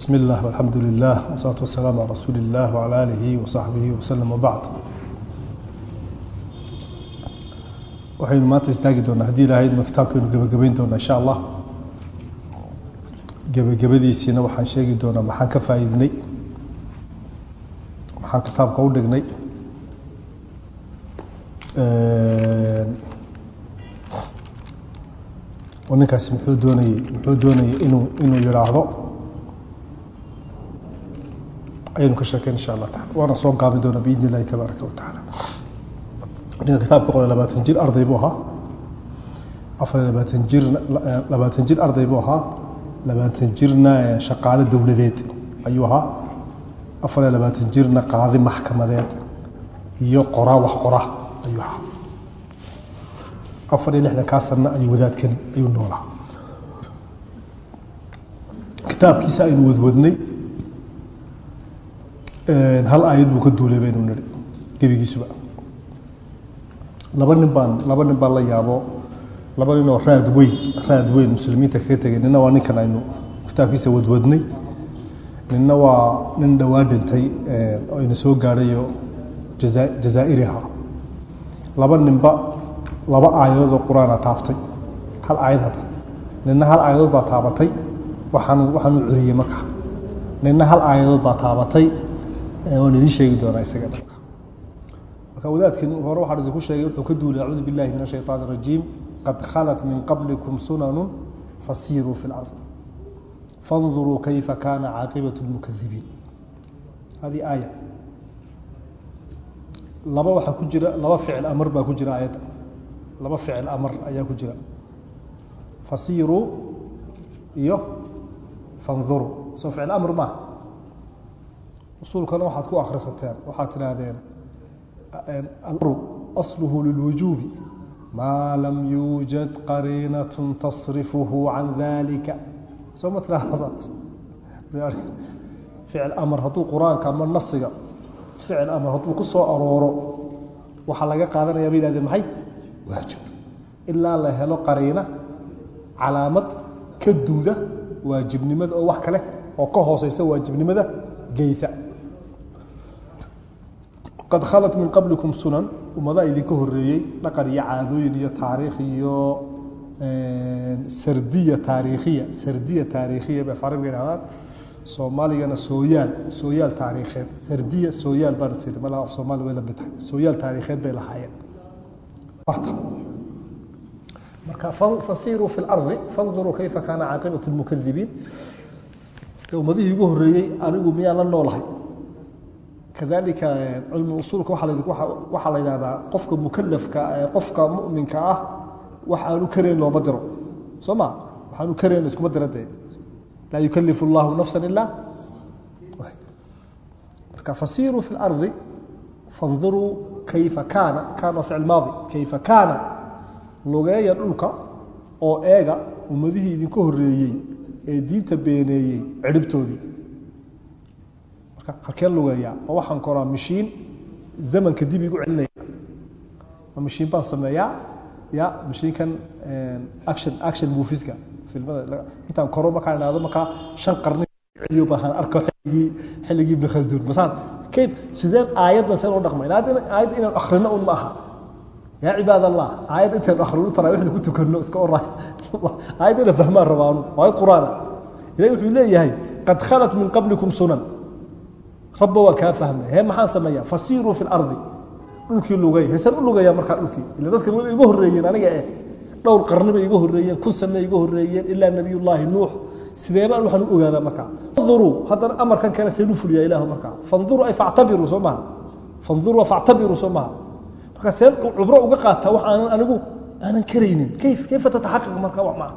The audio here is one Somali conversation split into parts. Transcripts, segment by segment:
بسم الله والحمد لله والصلاة والسلام على رسول الله وعلى آله وصحبه وسلم وبعد waxaynu maanta istaagi doonaa haddii ilahay idma kitaabkaynu gebagabayn doonaa insha allah gebagabadiisiina waxaan sheegi doonaa maxaan ka faa'iidnay maxaan kitaabka u dhignay oo ninkaasi muxuu doonayey muxuu doonayey inuu inuu yidhaahdo ayaynu ka sheekeyn insha allah taala waana soo gaabin doonaa biidni illahi tabaaraka wa tacaala. Ninka kitaabka qoray labaatan jir arday buu ahaa. Afar labaatan jirna labaatan jir arday buu ahaa. Labaatan jirna shaqaale dowladeed ayuu ahaa. Afar labaatan jirna qaadi maxkamadeed iyo qoraa wax qora ayuu ahaa. Afar iyo lixdan kaa sanna ayuu wadaadkani ayuu noolaa. Kitaabkiisa aynu wadwadnay hal aayad buu ka duulay baynu nihi gebigiisuba. Laba nin baan laba nin baan la yaabo laba nin oo raad weyn raad weyn muslimiinta kaga tegay. Nina waa ninkan aynu kitaabkiisa wadwadnay. Ninna waa nin dhowaan dhintay ina soo gaadhayo jazaa jazaa'iri ahaa laba ninba laba aayadood oo qur'aana taabtay. Hal aayad hadda. Ninna hal aayadood baa taabatay. Waxaan waxaan u curiyey marka ninna hal aayadood baa taabatay waan idiin sheegi doonaa isaga dhanka marka wadaadkan hore waxaan idinku sheegay wuxuu ka duulay acuudu billahi min ashayطaan الrajiim qad khalat min qablikum sunanu fasiruu fi اlard fanduruu kayfa kana caaqibaة اlmukadibiin hadihi aaya laba waxaa ku jira laba ficil amar baa ku jira aayadda laba ficil amar ayaa ku jira fasiruu iyo fanduruu soo ficil amr maaha usuulkana waxaad ku akhrisateen waxaad tidhaahdeen amru asluhu lilwujuubi maa lam yuujad qariinat tasrifuhu can dalika soo ma tidhahda ficil amar hadduu qur'aanka ama nasiga ficil amar hadduu ku soo arooro waxaa laga qaadanaya bay yihahdeen maxay? Waajib. Ilaa la helo qariina calaamad ka duuda waajibnimada oo wax kale oo ka hooseysa waajibnimada geysa qad khalat min qablikum sunan ummadaa idinka horeeyey dhaqan iyo caadooyin iyo taariikh iyo sardiya taariikhiya sardiya taariikhiya bay farabiga yidhahdaan. Soomaaligana sooyaal sooyaal taariikheed sardiya sooyaal baan siri malaha af soomaali way la mid tahay. Sooyaal taariikheed bay lahaayeen. Barta. Marka fasiruu fi lardi fanduruu kayfa kaana caaqibatu lmukadibiin ummadihii igu horeeyey anigu miyaan la noolahay kadalika cilmu usuulka waxaa la yidhahdaa qofka mukalafka qofka muminka ah wax aanu looma diro soo ma? Waxaanu karayn iskuma dira dee. Laa yukalifu اllahu nafsa ila marka fasiruu fi اlardi fanduruu kayfa kaana kaana waa ficil maadi kayfa kaana lugeeya dhulka oo eega ummadihii idinka horeeyey ee diinta beeneeyey ciribtoodii marka halkeen lugeeyaa ma waxaan koraa mashiin zamanka dib igu celinaya. Ma mashiin baan sameeyaa ya mashiinkan action action moviska filmada intaan koro markaan idhahdo markaa shan qarni celiyo baan arko xilligii xilligii ibn khalduun masaan kayf sideen aayaddan seen u dhaqmay. Aayadda inaan akhrino un ma aha. Yaa cibaad allah aayad intaynu akhrino taraawiixda ku tukanno iska oraa aayad ina fahmaan rabaanu aayad qur'aana. Ilahi wuxuu leeyahay qad khalat min qablikum sunan rabba waa kaa fahmay. Hee maxaan sameeyaa? Fasiruu fi lardi dhulkii lugay. Heesaan u lugayaa markaa dhulkii. Ila dadkan way iga horreeyeen aniga eh. Dhowr qarni bay iga horreeyeen kun sanna iga horreeyeen ilaa nabiyullaahi nuux. Sidee baan waxaan u ogaadaa markaa? Fanduruu haddana amarkan kale seen u fuliyaa ilaahu markaa. Fanduruu ay factabiruu soo maha. Fanduruu factabiruu soo maha. Marka seen cubro uga qaataa wax aanan anigu aanan karaynin. Kayf kayfa tataxaqaq marka wax maa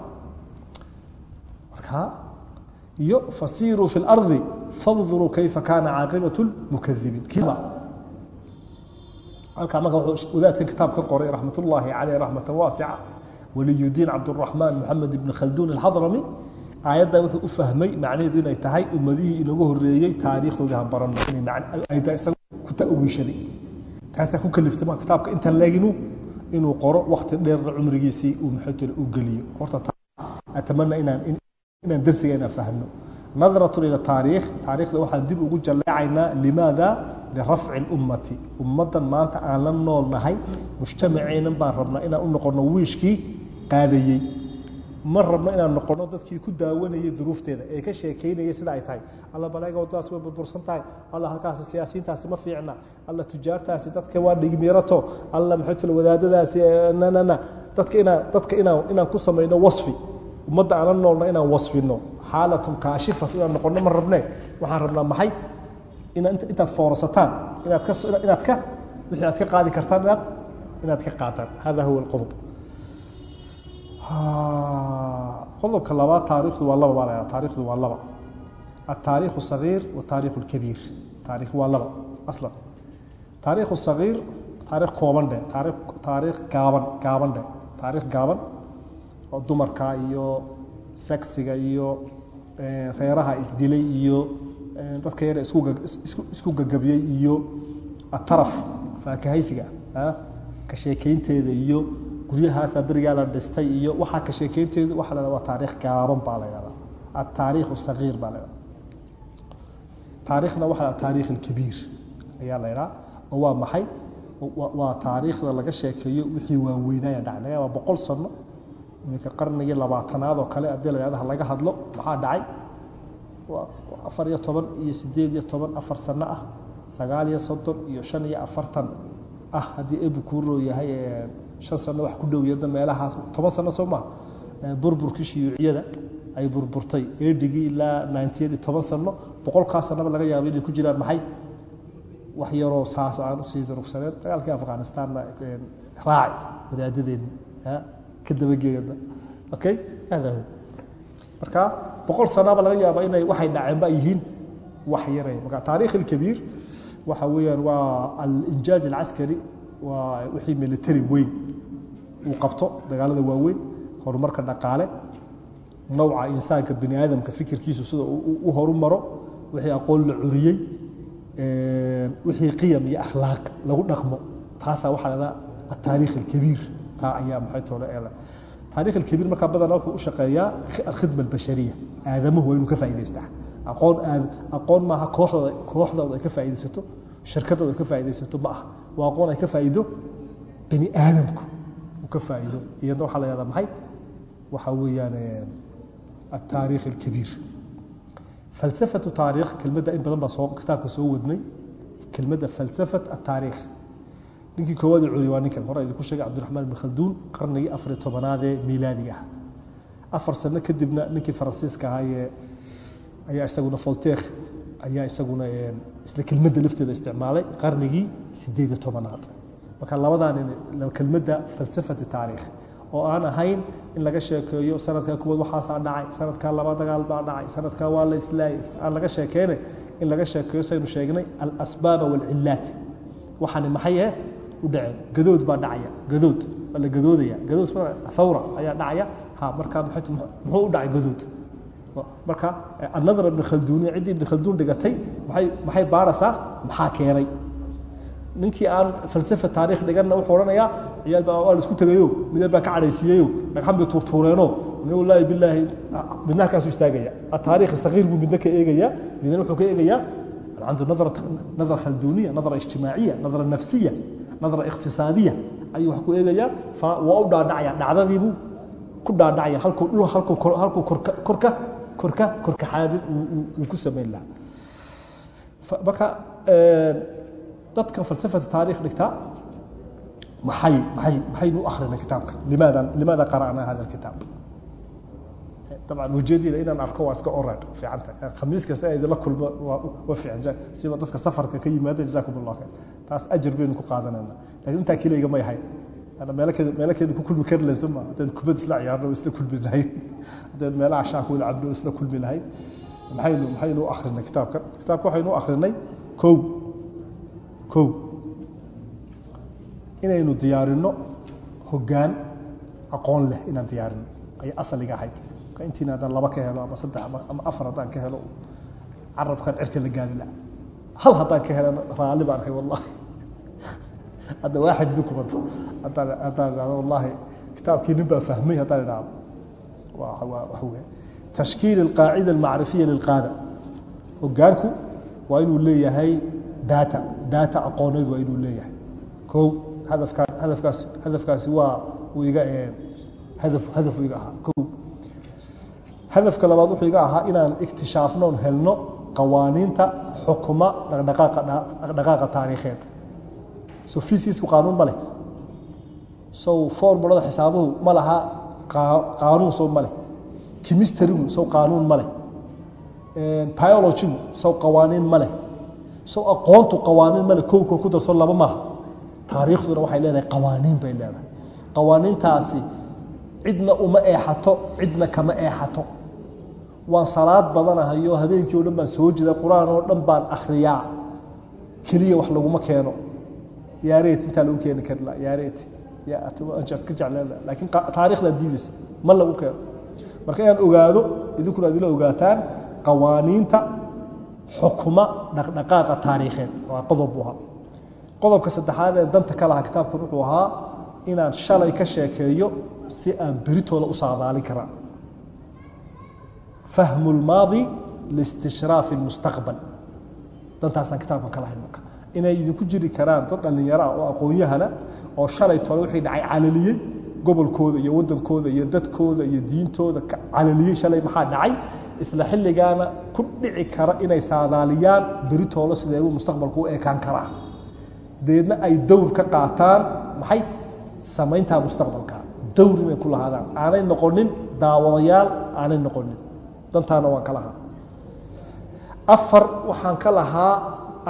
marka iyo fasiruu fi اlardi fanduruu kayfa kaana caaqibaة اlmukadibiin halkaa marka wuxuu wadaadkan kitaab ka qoray raxmat ullaahi caleyh raxmata waasica waliyudiin cabduraxmaan moxamed ibn khalduun alxadrami aayaddaa wuxuu u fahmay macnaheedu inay tahay ummadihii inaga horeeyey taariikhdoodii han baranno inayayda isaga ku ta'wiishaday taasaa ku kaliftay ma kitaabka intaan leeginu inuu qoro wakti dheerna cumrigiisii uu maxay uu geliyo horta atamana inaan inaan darsiga inaan fahno nadrat ilى taariikh taariikhda waxaan dib ugu jalleecaynaa limaada? Lirafci اlummati ummaddan maanta aan la nool nahay mujtamaceenan baan rabnaa inaan u noqono wiishkii qaadayey. Ma rabno inaan noqono dadkii ku daawanayay duruufteeda ee ka sheekeynayay sida ay tahay. Alla baleega wadadaas way burbursan tahay. Alla halkaasi siyaasiyiintaasi ma fiicna. Alla tujaartaasi dadka waa dhigmiirato. Alla maxay tule wadaadadaasi nanana dadka inaan dadka inaan inaan ku samayno wasfi ummadda aanan noolna inaan wasfino. Xaalatun kaashifatu inaan noqonno ma rabne. Waxaan rabnaa maxay? Intaad foorasataan inaad ka wixii aad ka qaadi kartaan inaad inaad ka qaataan. Hada huwa qodob qodobka labaad taariikhdu waa laba baan taariikhdu waa laba. Ataariikhu sagiir wa taariikhu lkabiir taarikh waa laba aslan. Taariikhu sagiir taariikh kooban dheh taariikh taariikh gaaban gaaban dheh taariikh gaaban oo dumarka iyo sexiga iyo eh, reeraha isdilay iyo eh, dadka yar isku gagabyey iyo ataraf faakahaysiga ka sheekeynteeda iyo guryahaasaa berigaa la dhistay iyo waxaa ka sheekeynteedu waa la waa taarikh gaaban baa la hahdaa ataariikh sagiir baa la hahda taariikhna waa taariikh alkabiir ayaa la ydhaa oo waa maxay? Waa taariikhda laga sheekeeyo wixii waaweynaya dhac laga yaaba boqol sano iminka qarnigii labaatanaad oo kale haddii la yidhahdo laga hadlo maxaa dhacay? Waa afar iyo toban iyo sideed iyo toban afar sano ah sagaal iyo soddon iyo shan iyo afartan ah haddii ebu yahay shan sano wax ku dhow yadda meelahaas toban sano soo maha burburkii shiyuuciyada ay burburtay. Eedhigii ilaa ninetiyadii toban sano boqolkaa sanaba laga yaabo inay ku jiraan maxay? Wax yaroo saas aan u sii durugsaneen dagaalkii afghanistanna raaci wadaadadeeni ka dabageeda okay hada hu. Marka boqol sanaba laga yaaba inay waxay dhaceenba yihiin wax yaray marka taariikh alkabiir waxa weeyaan waa alinjaaz alcaskari waa wixii military weyn uu qabto dagaalada waaweyn horumarka dhaqaale nawca insaanka bini aadamka fikirkiisu sida u horu wixii aqoon la curiyey wixii qiyam iyo akhlaaq lagu dhaqmo. Taasaa waxaa la dhahaa ataariikh alkabiir taa ayaa maxay toole ee taariikh alkabiir markaa badanaa wuxuu u shaqeeyaa alkhidma albashariya. Aadamuhu waa inuu ka faa'idaystaa aqoon aad aqoon maaha kooxdooda kooxdooda ay ka faa'iidaysato shirkadooda ay ka faa'iidaysato ma ah waa aqoon ay ka faa'iido bani aadamku uu ka faa'iido. Iyadna waxaa la yahdaa maxay? Waxaa weeyaan ataariikh alkabiir falsafatu taariikh kelmadda in badan baa soo kitaabka soo wadnay. Kelmadda falsafat ataariikh ninkii koowaad curi waa ninkan. Hore idinku sheegay cabdiraxmaan ibn khalduun qarnigii afariy tobanaadee miilaadiga ah. Afar sano kadibna ninkii faransiiska ahaayee ayaa isaguna volteekh ayaa isaguna isla kelmadda lafteeda isticmaalay qarnigii sideed iyo tobanaad. Marka labadan kelmadda falsafati taariikh oo aan ahayn in laga sheekeeyo sanadkaa kuwaad waxaasaa dhacay. Sanadkaa laba dagaal baa dhacay. Sanadkaa waa la islaayay aan laga sheekeyne in laga sheekeeyo saynu sheegnay alasbaaba walcilaat waxaani maxay eh u dhaceen gadood baa dhacaya gadood waa la gadoodaya gadood thawra ayaa dhacaya ha marka muxuu u dhacay gadood marka annadar ibn khalduuni ciddii ibn khalduun dhigatay maxay maxay baaraysaa maxaa keenay ninkii aan falsafa taariikh dhiganna wuxuu odhanayaa ciyaal baa waa la isku tegayo midal baa ka cadhaysiiyeyo dhagxan bay tuurtuureeno wallaahi bilaahi midna halkaasu istaagaya ataariikh sagiir buu midna ka eegaya midna wuxuu ka eegayaa عنده نظرة نظرة خلدونية نظرة اجتماعية نظرة نفسية nadra ikhtisaadiya ayuu wa ku eegayaa waa u dhaadhacaya dhacdadiibuu ku dhaadhacaya halkuu korka korkaxaadin uu ku samayn lahaa. Marka dadka falsafata taarikh dhigta maxay nu akrina kitaabka? Limaada qara'naa hada kitaab? dabcan ujeedida inaan arko waa iska orag fiicanta khamiis kasta idinla kulmo waa fiican siba dadka safarka ka yimaada jazakum allah khayr taas ajir baynu ku qaadanayna laakiin intaa kilayga may ahayn inaynu diyaarino hoggaan aqoon leh inaan diyaarino ay asaliga ahayd intiina haddaan laba ka helo ama saddex ama afar haddaan ka helo carabkan cirka la gaari laha hal haddaan ka helana raalli baan ahay wallahi hadda waaxid bi kubato haddaan haddaan idhahdo wallahi kitaabkii nin baa fahmay haddaan idhahdo waa waa waxa weeye tashkiil اlqaacida almacrifiya lilqaada. Hogaanku waa inuu leeyahay data. Data aqooneed waa inuu leeyahay. Ko hadafkaas hadafkaas hadafkaasi waa uu iga hadaf hadaf iga ahaa. Ko hadafka labaad wuxuu iga ahaa inaan iktishaafno on helno qawaaniinta xukuma dhaqdhaqaaqa taariikheed. So fisikisku qaanuun ma leh. Sow formulada xisaabuhu ma laha qaanuun sow ma leh. Chemistrygu sow qaanuun ma leh. Biologygu sow qawaaniin ma leh. Sow aqoontu qawaaniin ma leh kowka ku darso laba maaha. Taariikhduna waxay leedahay qawaaniin bay leedahay. Qawaaniintaasi cidna uma eexato cidna kama eexato waan salaad badanahayo habeenkii o dhan baan soo jeeda qur'aan oo dhan baan akhriyaa. Keliya wax laguma keeno. Yaareet intaa lagu keeni karla yaareet iska jecleen. Laakiin taarikhdaa diidaysa ma lagu keeno. Marka inaan ogaado idinkuna ad ila ogaataan qawaaniinta xukuma dhaqdhaqaaqa taariikheed. Waa qodob ahaa. Qodobka saddexaad ee danta ka lahaa kitaabkan wuxuu ahaa inaan shalay ka sheekeeyo si aan beritooda u saadaalin karaa fahmu lmaadi liistishraafi اlmustaqbal dantaasaan kitaabkan ka lahayn marka inay idinku jiri karaan dad dhallinyaro ah oo aqoon-yahana oo shalay tole wixii dhacay calaliyey gobolkooda iyo waddankooda iyo dadkooda iyo diintooda calaliyey shalay maxaa dhacay isla xilligaana ku dhici kara inay saadaaliyaan beritoolo sideebuu mustaqbalku u ekaan karaa dabeedna ay dowr ka qaataan maxay samayntaa mustaqbalka dowr inay ku lahaadaan aanay noqonin daawadayaal aanay noqonin dantaana waan ka lahaa. Afar waxaan ka lahaa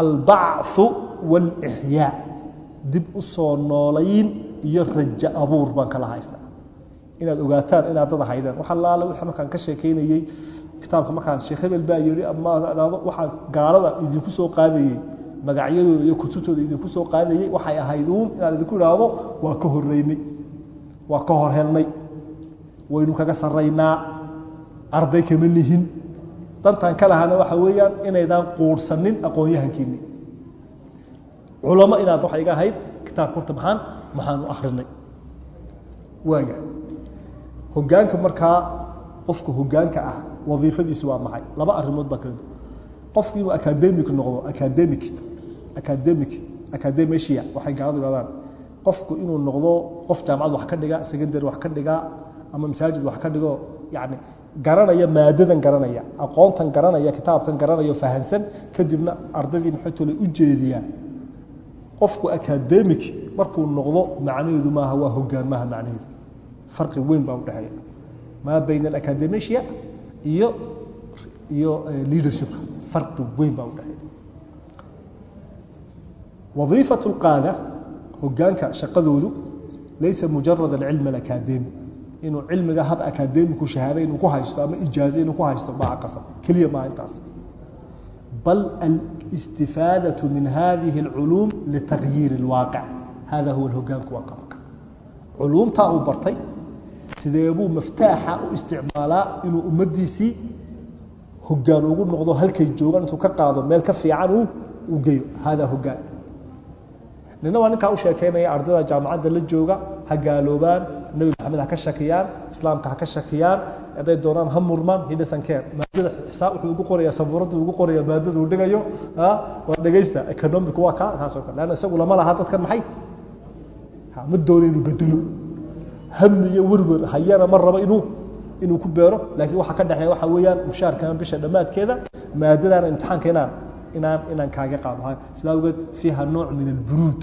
albacthu wاlixyaa dib u soo noolayn iyo rajo abuur baan ka lahaa isna. Inaad ogaataan inaad dad ahaydeen. Waxa laala wixii markaan ka sheekaynayey kitaabka markaan sheekh hebel baa yidhi ama dhahdo waxaan gaalada idinku soo qaadayey magacyadooda iyo kutubtooda idinku soo qaadayey waxay ahayd uun inaan idinku idhaahdo waa ka horeynay waa ka hor helnay waynu kaga sarraynaa arday kama nihin dantaan ka lahana waxa weeyaan inaydaan quurhsanin aqoon-yahankiinni. Culamo inaad waxa iga ahayd kitaabka horta maxaan maxaanu akhrinay. Waaya hoggaanka markaa qofka hoggaanka ah wadiifadiisu waa maxay? Laba arrimood baa kala du qofku inuu academic noqdo academic academic academecia waxay gaaladu ihahdaan qofku inuu noqdo qof jaamacad wax ka dhiga secondary wax ka dhiga ama masaajid wax ka dhigo yani garanaya maadadan garanaya aqoontan garanaya kitaabkan garanayo fahansan kadibna ardaydii maxaytole u jeediyaan. Qofku academic markuu noqdo macnaheedu maaha waa hogaan maaha macnaheedu farqi weyn baa udhexeeya maa bayna alacademisia iyo iyo leadershipka farqi weyn baa udhexeeya wadiifat اlqaada hogaanka shaqadoodu laysa mujarad alcilm alacademi inuu cilmiga hab akademiku shahaada inuu ku haysto ama ijaaze inuu ku haysto maa qasab keliya maa intaas bal alistifaadaة min hadihi اlculuum litagyiir اlwaaqic hada huwa hogaanku waa qabanka culuumtaa uu bartay sidee buu maftaaxa u isticmaalaa inuu ummaddiisii hogaan ugu noqdo halkay joogaan intuu ka qaado meel ka fiican uu geeyo hada hogaan nina waa ninkaa u sheekeynaya ardayda jaamacadda la jooga ha gaaloobaan nebi maxamed ha ka shakiyaan islaamka ha ka shakiyaan hadday doonaan ha murmaan hidhasankeer maadada xisaab wuxuu ugu qoraya sabuuraddu ugu qoraya maadada uu dhigayo waa dhegaysta economic waa kaa saas oo kale. Leanna isagu lama laha dadkan maxay? Ma doono inuu bedelo hami iyo werwer hayana ma rabo inuu inuu ku beero. Laakiin waxa ka dhexeeya waxa weeyaan mushaarkan bisha dhammaadkeeda maadadana imtixaanka inaan inaan inaan kaaga qaado. Sidaa awgeed fiiha nooc min alburuud.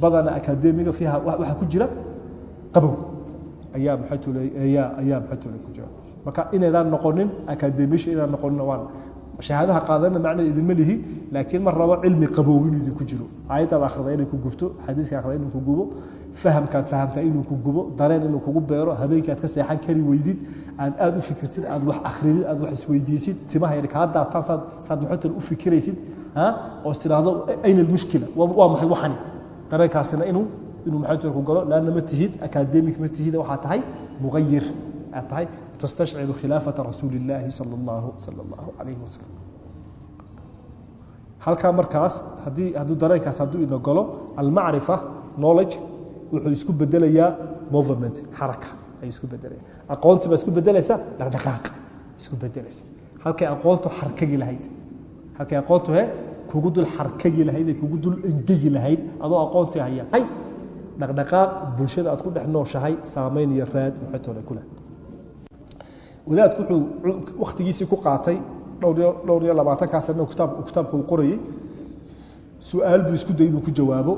Badana akademiga fiiha waxa ku jira qabow. Ayaa ayaa maxaytule ku jira marka inaydaan noqonin akademisha inaan noqonin waan shahaadaha qaadana macnaheed idinma lihi laakiin ma rabo cilmi qabow inuu idinku jiro. Aayaddaad akhrida inay ku gubto xadiiska akhrida inuu ku gubo fahamkaad fahamtaa inuu ku gubo dareen inuu kugu beero habeenkii aad ka seexan kari weydid aad aad u fikirtid aad wax akhridid aad wax isweydiisid timaha yar kaa daataan saad saad maxaytule u fikiraysid oo is tidhaahdo ayna almushkila waa maxay waxani? Dareenkaasina inuu inuu maxaytule ku galo? Laanna ma tihid akademic ma tihid waxaa tahay mugayir aad tahay tastashciru khilaafata rasuuli illaahi sala allahu sala allahu calayhi wasalam halkaa markaas haddii hadduu dareenkaas hadduu ina galo almacrifa knowledge wuxuu isku bedelayaa movement xaraka ayuu isku bedelaya aqoontii baa isku bedelaysa dhaqdhaqaaqa isku bedelaysa halkay aqoontu xarkagi lahayd. Halkay aqoontu he kugu dul xarkagi lahayd ee kugu dul engegi lahayd adoo aqoontii haya hay dhaqdhaqaaq bulshada aad ku dhex nooshahay saamayn iyo raad maxaytoole ku leh. Wadaadku wuxuu wakhtigiisii ku qaatay dhowr iyo labaatankaa sana kitaabka uu qorayey. Su'aal buu isku day inuu ku jawaabo.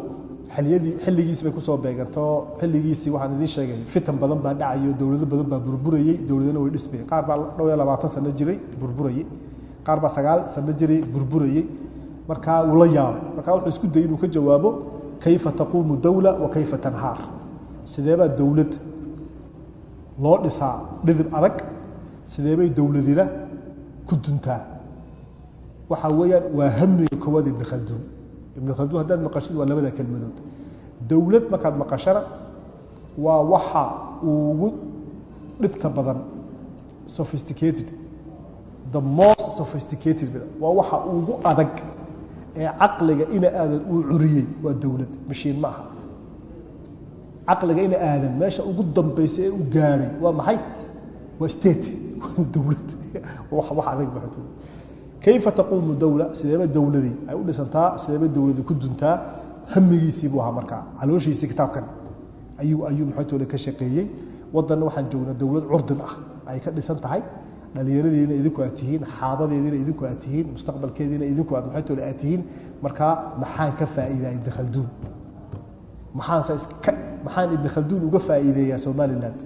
Xilligiisi bay ku soo beegantao xilligiisii waxaan idiin sheegay fitan badan baa dhacayo dowlado badan baa burburayey dowladana way dhismayeen qaar baa dhowr iyo labaatan sano jiray burburayey qaar baa sagaal sano jiray burburayey markaa wuu la yaabay. Markaa wuxuu isku dayay inuu ka jawaabo kayfa taquumu dowla wa kayfa tanhaar. Sideebaa dowlad loo dhisaa dhidib adag? Sideebay dowladina ku duntaa? Waxaa weeyaan waa hamiga koowaad ibni khalduun ibn khalduun haddaad maqashid waa labada kelmadood. Dowlad markaad maqashana waa waxa ugu dhibta badan sophisticated the most sophisticated waa waxa ugu adag ee caqliga ina aadan uu curiyey waa dowlad mashiin ma aha caqliga ina aadan meesha ugu dambaysa ee u gaadhay waa maxay? Waa state. Dowlad wax adag kayfa taquumu dowla sideeba dowladii ay u dhisantaa? Sideeba dowladii ku duntaa? Hamigiisii buu ahaa markaa. Calooshiisii kitaabkan ayuu ayuu maxaytoole ka shaqeeyey. Wadanna waxaan joognaa dowlad curdin ah. Ay ka dhisan tahay dhallinyaradiina idinku aad tihiin xaabadeediina idinku aad mustaqbalkeediina idinku aad maxaytoole aad tihiin. Markaa maxaan ka faa'iidaa ibni khalduun maxaanse iska maxaan ibni khalduun uga faa'iideeyaa somaliland?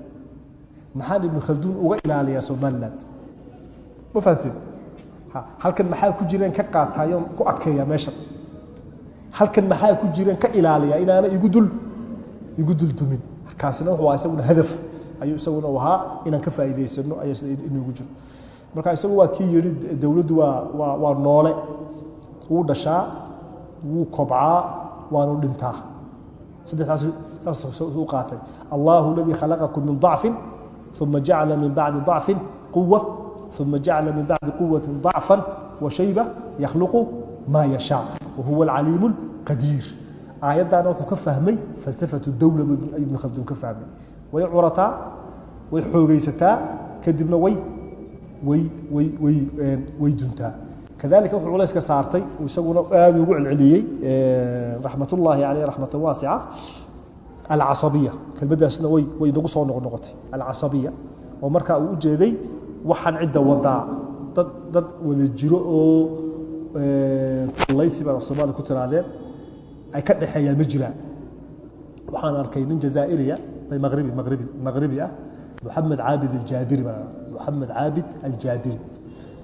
Maxaan ibni khalduun uga ilaaliyaa somaliland? Ma fahanteen halkan maxaa ku jireen ka qaataayo ku adkeeya meeshan halkan maxaa ku jireen ka ilaaliya inaana igu dul igu dul dumin? Kaasina wuxuu isaguna hadaf ayuu isaguna ahaa inaan ka faa'iidaysano ayaa sida inugu jiro marka isagu waa kii yidhi dowladdu waa waa waa noole wuu dhashaa wuu kobcaa waanu dhintaa saddexdaas saas u qaatay allahu aladii khalaqakum min ضacfin uma jacala min bacdi ضacfin quwa ثم جعل من بعد قوة ضعفا وشيبة يخلق ما يشاء وهو العليم القدير آيادنا وحو كفهمي فلسفة الدولة ابن خلدون كفهمي way curataa way xoogaysataa kadibna way way duntaa. Kadalika wuxuu culayska saartay isaguna aad ugu celceliyey raxmat ullaahi caleyh raxmatan waasica alcasabiya kelmaddaasna way nagu soo noqnoqotay alcasabiya oo markaa uu ujeeday waxaan cidda wadaa dad wada jiro oo laysi baa soomaaliya ku tiraadeen ay ka dhexeeyaan ma jiraan. Waxaan arkay nin jazaa'iriya maribi ah mamed aabid اjaabiri mamed aabid aljaabiri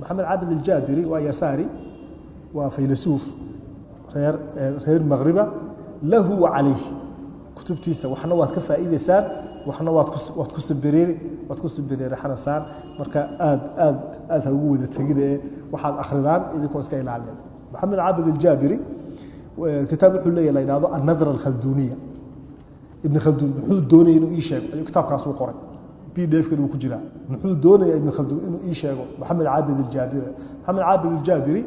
maxamed caabid aljaabiri waa yasaari waa faylasuuf reer maqriba lahu wa calayh kutubtiisa waxna waad ka faa'iidaysaan waxna waad ku sibiriiranaysaan marka aad aad aad ha ugu wada tegin ee waxaad akhridaan idinkoo iska ilaalinay maxamed caabid aljaabiri kitaab wuxuu leeya la idhahdo annadra alkhalduniya ibn khalduun muxuu doonaya inuu ii sheego? Ayuu kitaabkaasuu qoray. B d uu ku jiraa muxuu doonaya ibn khalduun inuu ii sheego? Maxamed caabid aljaabiri. Maxamed caabid aljaabiri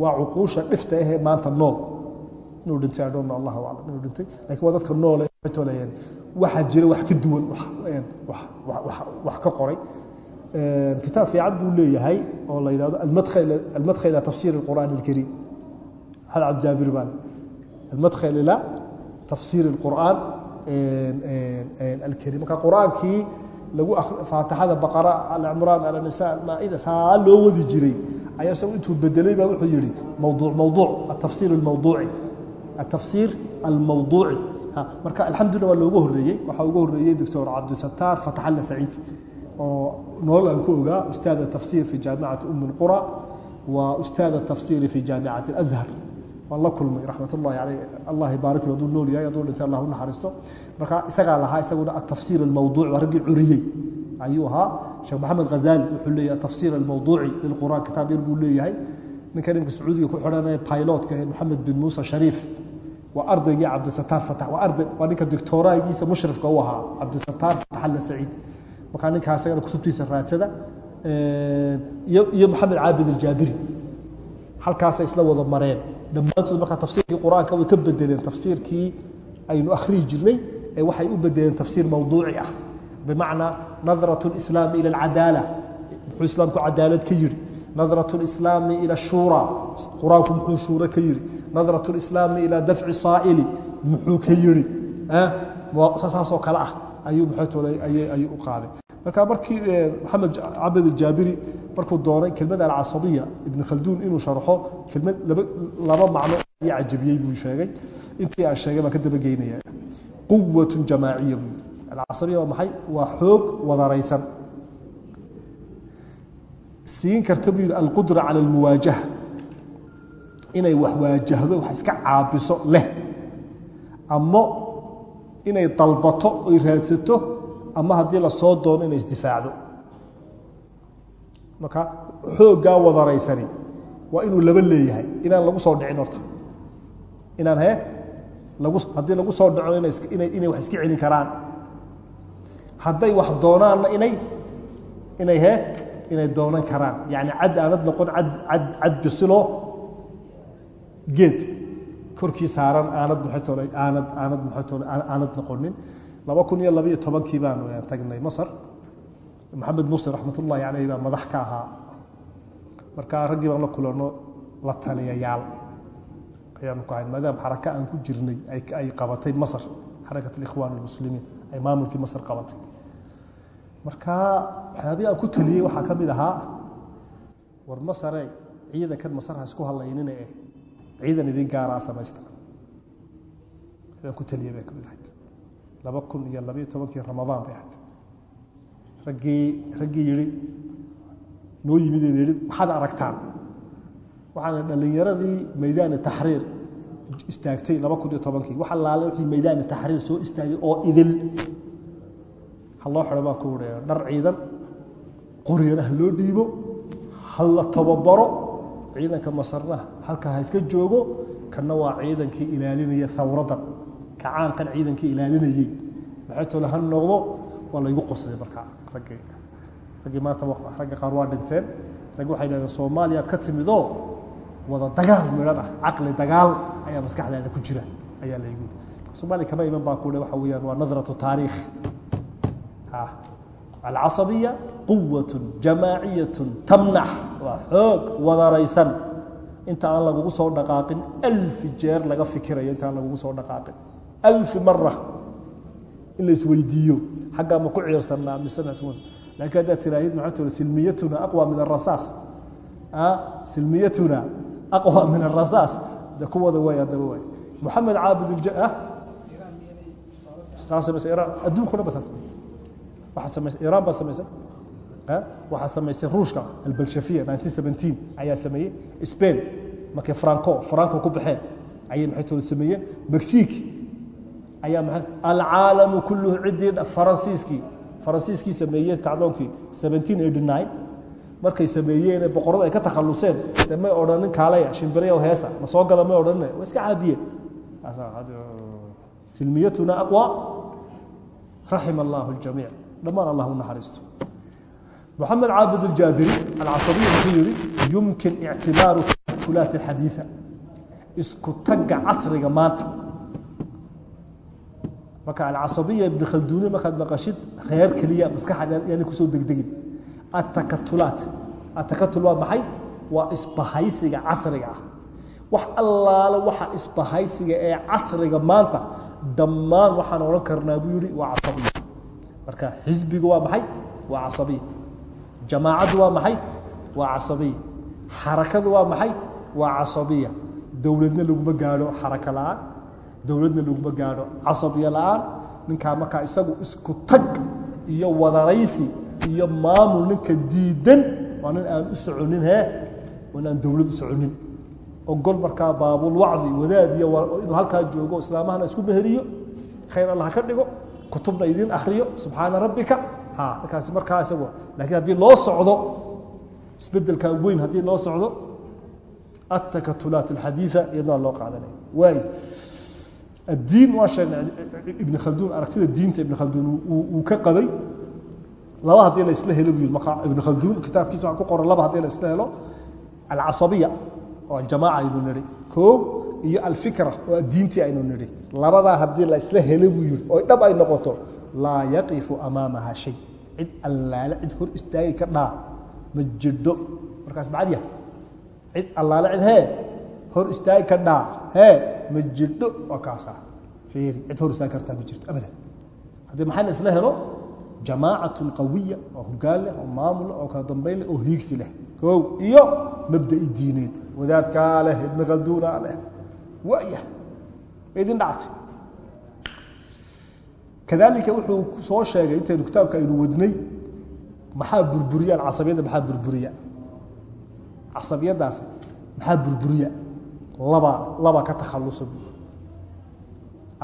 waa cuquusha dhifta ahee maanta nool. Inuu dhintay adhoon allahu aclam inuu dhintay. Laakiin waa dadka noole tolayeen waxaa jira wax ka duwan wax ka qoray. Kitaab fiican buu leeyahay oo la yidhahdo almadkhal ila tafsiir alqur'aan alkariim. Maxamed cabdijaabiri baa almadkhal ila tafsiir alqur'aan alkarim. Marka qur'aankii lagu faatixada baqara alcimraan alnisa almaa'ida saa loo wadi jiray. Ayaa isagu intuu bedelay baa wuxuu yihi mawduuc mawduuc atafsiir almawduuci atafsiir almawduuci marka alxamdulillah waa looga horreeyey. Waxaa uga horreeyey doctor cabdisataar fataxalla saciid oo nolol aan ku ogaa ustaada tafsiir fi jaamicati um اlqura wa ustaada tafsiiri fi jaamicati alazhar waan la kulmay raxmat ullahi aleyh allah baarik hadduu nool yahay hadduu dhintay allah u naxariisto. Marka isagaa lahaa isaguna atafsiir almawduuc waa raggii curiyey. Ayuu ahaa. Sheekh maxamed ghazali wuxuu leeyahay atafsiir almawduuci lilqur'an kitaab yar buu leeyahay. Ninka nimka sacuudiga ku xidhanaya pilotka maxamed bin muusa shariif waa ardaygii cabdisataar fatax. Waa arday waa ninka doctoraagiisa mushrifka u ahaa cabdisataar fatax alla saciid. Markaa ninkaa isagana kutubtiisa raadsada iyo maxamed caabid aljaabiri. Halkaasay isla wada mareen dhammaantood markaa tafsiirkii qur'aanka way ka bedeleen tafsiirkii aynu akhriyi jirnay ee waxay u bedeleen tafsiir mawduuci ah. Bimacnaa nadrat lislaami ila alcadaala muxuu islaamku cadaalad ka yidhi? Nadrat اlislaami ila shura qur'aanku muxuu shuuro ka yidhi? Nadrat اlislaami ila dafci saa'ili muxuu ka yidhi? Saasoo kale ah ayuu ayuu u qaaday marka markii maxamed cabed aljaabiri markuu doonay kelmad alcasabiya ibn khalduun inuu sharxo kelmad laba macno i cajabiyey buu sheegay. Intii aan sheegay baan ka dabageynaya quwat jamaaciya buu alcasabiya waa maxay? Waa xoog wadaraysan. Siin karta buu yidhi alqudra cala almuwaajaha inay wax waajahdo wax iska caabiso leh. Ama inay dalbato oy raadsato ama haddii la soo doono inay isdifaacdo. Marka xooggaa wadaraysani waa inuu laba leeyahay inaan lagu soo dhicin horta. Inaan he haddii lagu soo dhaco inay wax iska celin karaan. Hadday wax doonaanna inay inay he inay doonan karaan. Yani cad aanad noqon ad ad cad bisilo geed korkii saaran aanad maxaytoole aanad aanad maxaytoole aanad noqonin laba kun iyo labayo tobankii baanu tagnay masar. Maxamed muuse raxmat ullahi caleyh baa madax ka ahaa. Marka raggii baan la kulanno la taliyayaal ayaanu ku ahayn maadaama xaraka aan ku jirnay ay qabatay masar xarakat alikhwaan almuslimiin ay maamulkii masar qabatay. Marka waxyaabihi aan ku taliyey waxaa ka mid ahaa war masare ciidankan masar ha isku hadlaynina eh ciidan idin gaaraa samaysta. Ku taliyey bay ka mid ahayd laba kun iyo labayo tobankii ramadaan bay ahayd. Raggii raggii yihi noo yimideeda yihi maxaad aragtaan? Waxaana dhallinyaradii maydaani taxriir istaagtay laba kun iyo tobankii. Waxa laale wixii maydaani taxriir soo istaagay oo idil. Ha loo xidho baan ku wuhi dhar ciidan qoryana ha loo dhiibo ha la tababaro ciidanka masarna halka ha iska joogo kanna waa ciidankii ilaalinaya hawradan kacaankan ciidankii ilaalinayey maxay tole ha noqdo waa laygu qosday markaa raggii raggii maanta ragga qaar waa dhinteen. Raggi waxay dhahdeen soomaaliyaad ka timidoo? Wada dagaal midhan ah caqli dagaal ayaa maskaxdaada ku jira ayaa laygu soomaaliya kama iman baan ku waxa weeyaan waa nadratu taariikh. Alcasabiya quwat jamaaciyat tamnax. Waa xoog wadaraysan. Inta aan lagugu soo dhaqaaqin alfi jeer laga fikirayo inta aan lagugu soo dhaqaaqin alfi mara in la isweydiiyo xaggaa ma ku ciirsanaa mise laakiin haddaad tiraahid maxaa silmiyatuna aqwa min arasaas silmiyatuna aqwa min arasaas de kuwada waay haddaba waay moxamed caabid dhan ba saa samay waxaa samaysa iraan baa samaysa waxaa samaysay ruushka albalshafiya ayaa sameeyey spain markay franco franco ku baxeen ayay mexic ayaa maa alcaalamu kulluhu ciddii faransiiskii faransiiskii sameeyey kacdoonkii markay sameeyeen boqorada ay ka takhaluseen de may odhanin kaalaya ah, shimbirayow heesa ma soo gada may odhanina waa iska caabiyeen silmiyatuna aqwa. Raxima allahu ljamiic dhammaan allah u naxariisto moxamed caabid aljaabiri alcasabiy wuxuu yihi yumkin ictibaaru takulaat alxadiia isku tagga casriga maanta marka alcasabiya ibn khalduni markaad maqashid reer keliya maskaxan yaanay ku soo degdegin. Attakatulaat attakatul waa maxay? Waa isbahaysiga casriga ah. Wax allaale waxa isbahaysiga ee casriga maanta dhammaan waxaan odhan karnaa buu yihi waa casabiya marka xisbigu waa maxay? Waa casabiya jamaacaddu waa maxay? Waa casabiya xarakadu waa maxay? Waa casabiya dowladna laguma gaadho xaraka la'aan dowladna laguma gaadho. Casabyo la'aan ninkaa markaa isagu isku tag iyo wadaraysi iyo maamul ninka diidan waa nin aan u soconin he waa in aan dowlad u soconin. Ogol markaa baabulwacdi wadaad iyo inuu halkaa joogo islaamahana isku meheriyo khayr allah ka dhigo kutubna idiin akhriyo subxaana rabbika. Ha ninkaasi markaa isagu lakiin haddii loo socdo isbeddelka weyn haddii loo socdo atakatulaat alxadiia iyadnaa loo qaadanaya waay. الdiin waa sheegnay ibn khaldun aragtida diinta ibn khaldun uu ka qabay laba haddii la isla helo buu marka ibn khaldun kitaabkiisa waxa ku qoran laba haddii la isla helo alcasabiya oo jamaaca aynu nidhi koob iyo alfikra oo diintii aynu nidhi labadaa haddii la isla helo buu yidhi oo dhab ay noqoto laa yaqifu amaamaha shay cid allaale cid hor istaagi ka dhaa ma jidho markaas macadya cid allaale cid hee hor istaagi ka dhaa hee ma jidho waa kaasa fiiri cid hor istaagi kartaa ma jirto abadan. Haddii maxayna isla helo? Jamaacatun qawiya oo hogaan leh oo maamul oo kala dambayn leh oo hiigsi leh. Kow iyo mabda'i diineed. Wadaadkaa leh ibnu khalduunaa leh. Waaya idin dhactay kadalika wuxuu soo sheegay intaynu kitaabka aynu wadnay maxaa burburiyaan casabiyadda maxaa burburiya casabiyaddaasi maxaa burburiya laba laba ka takhalusa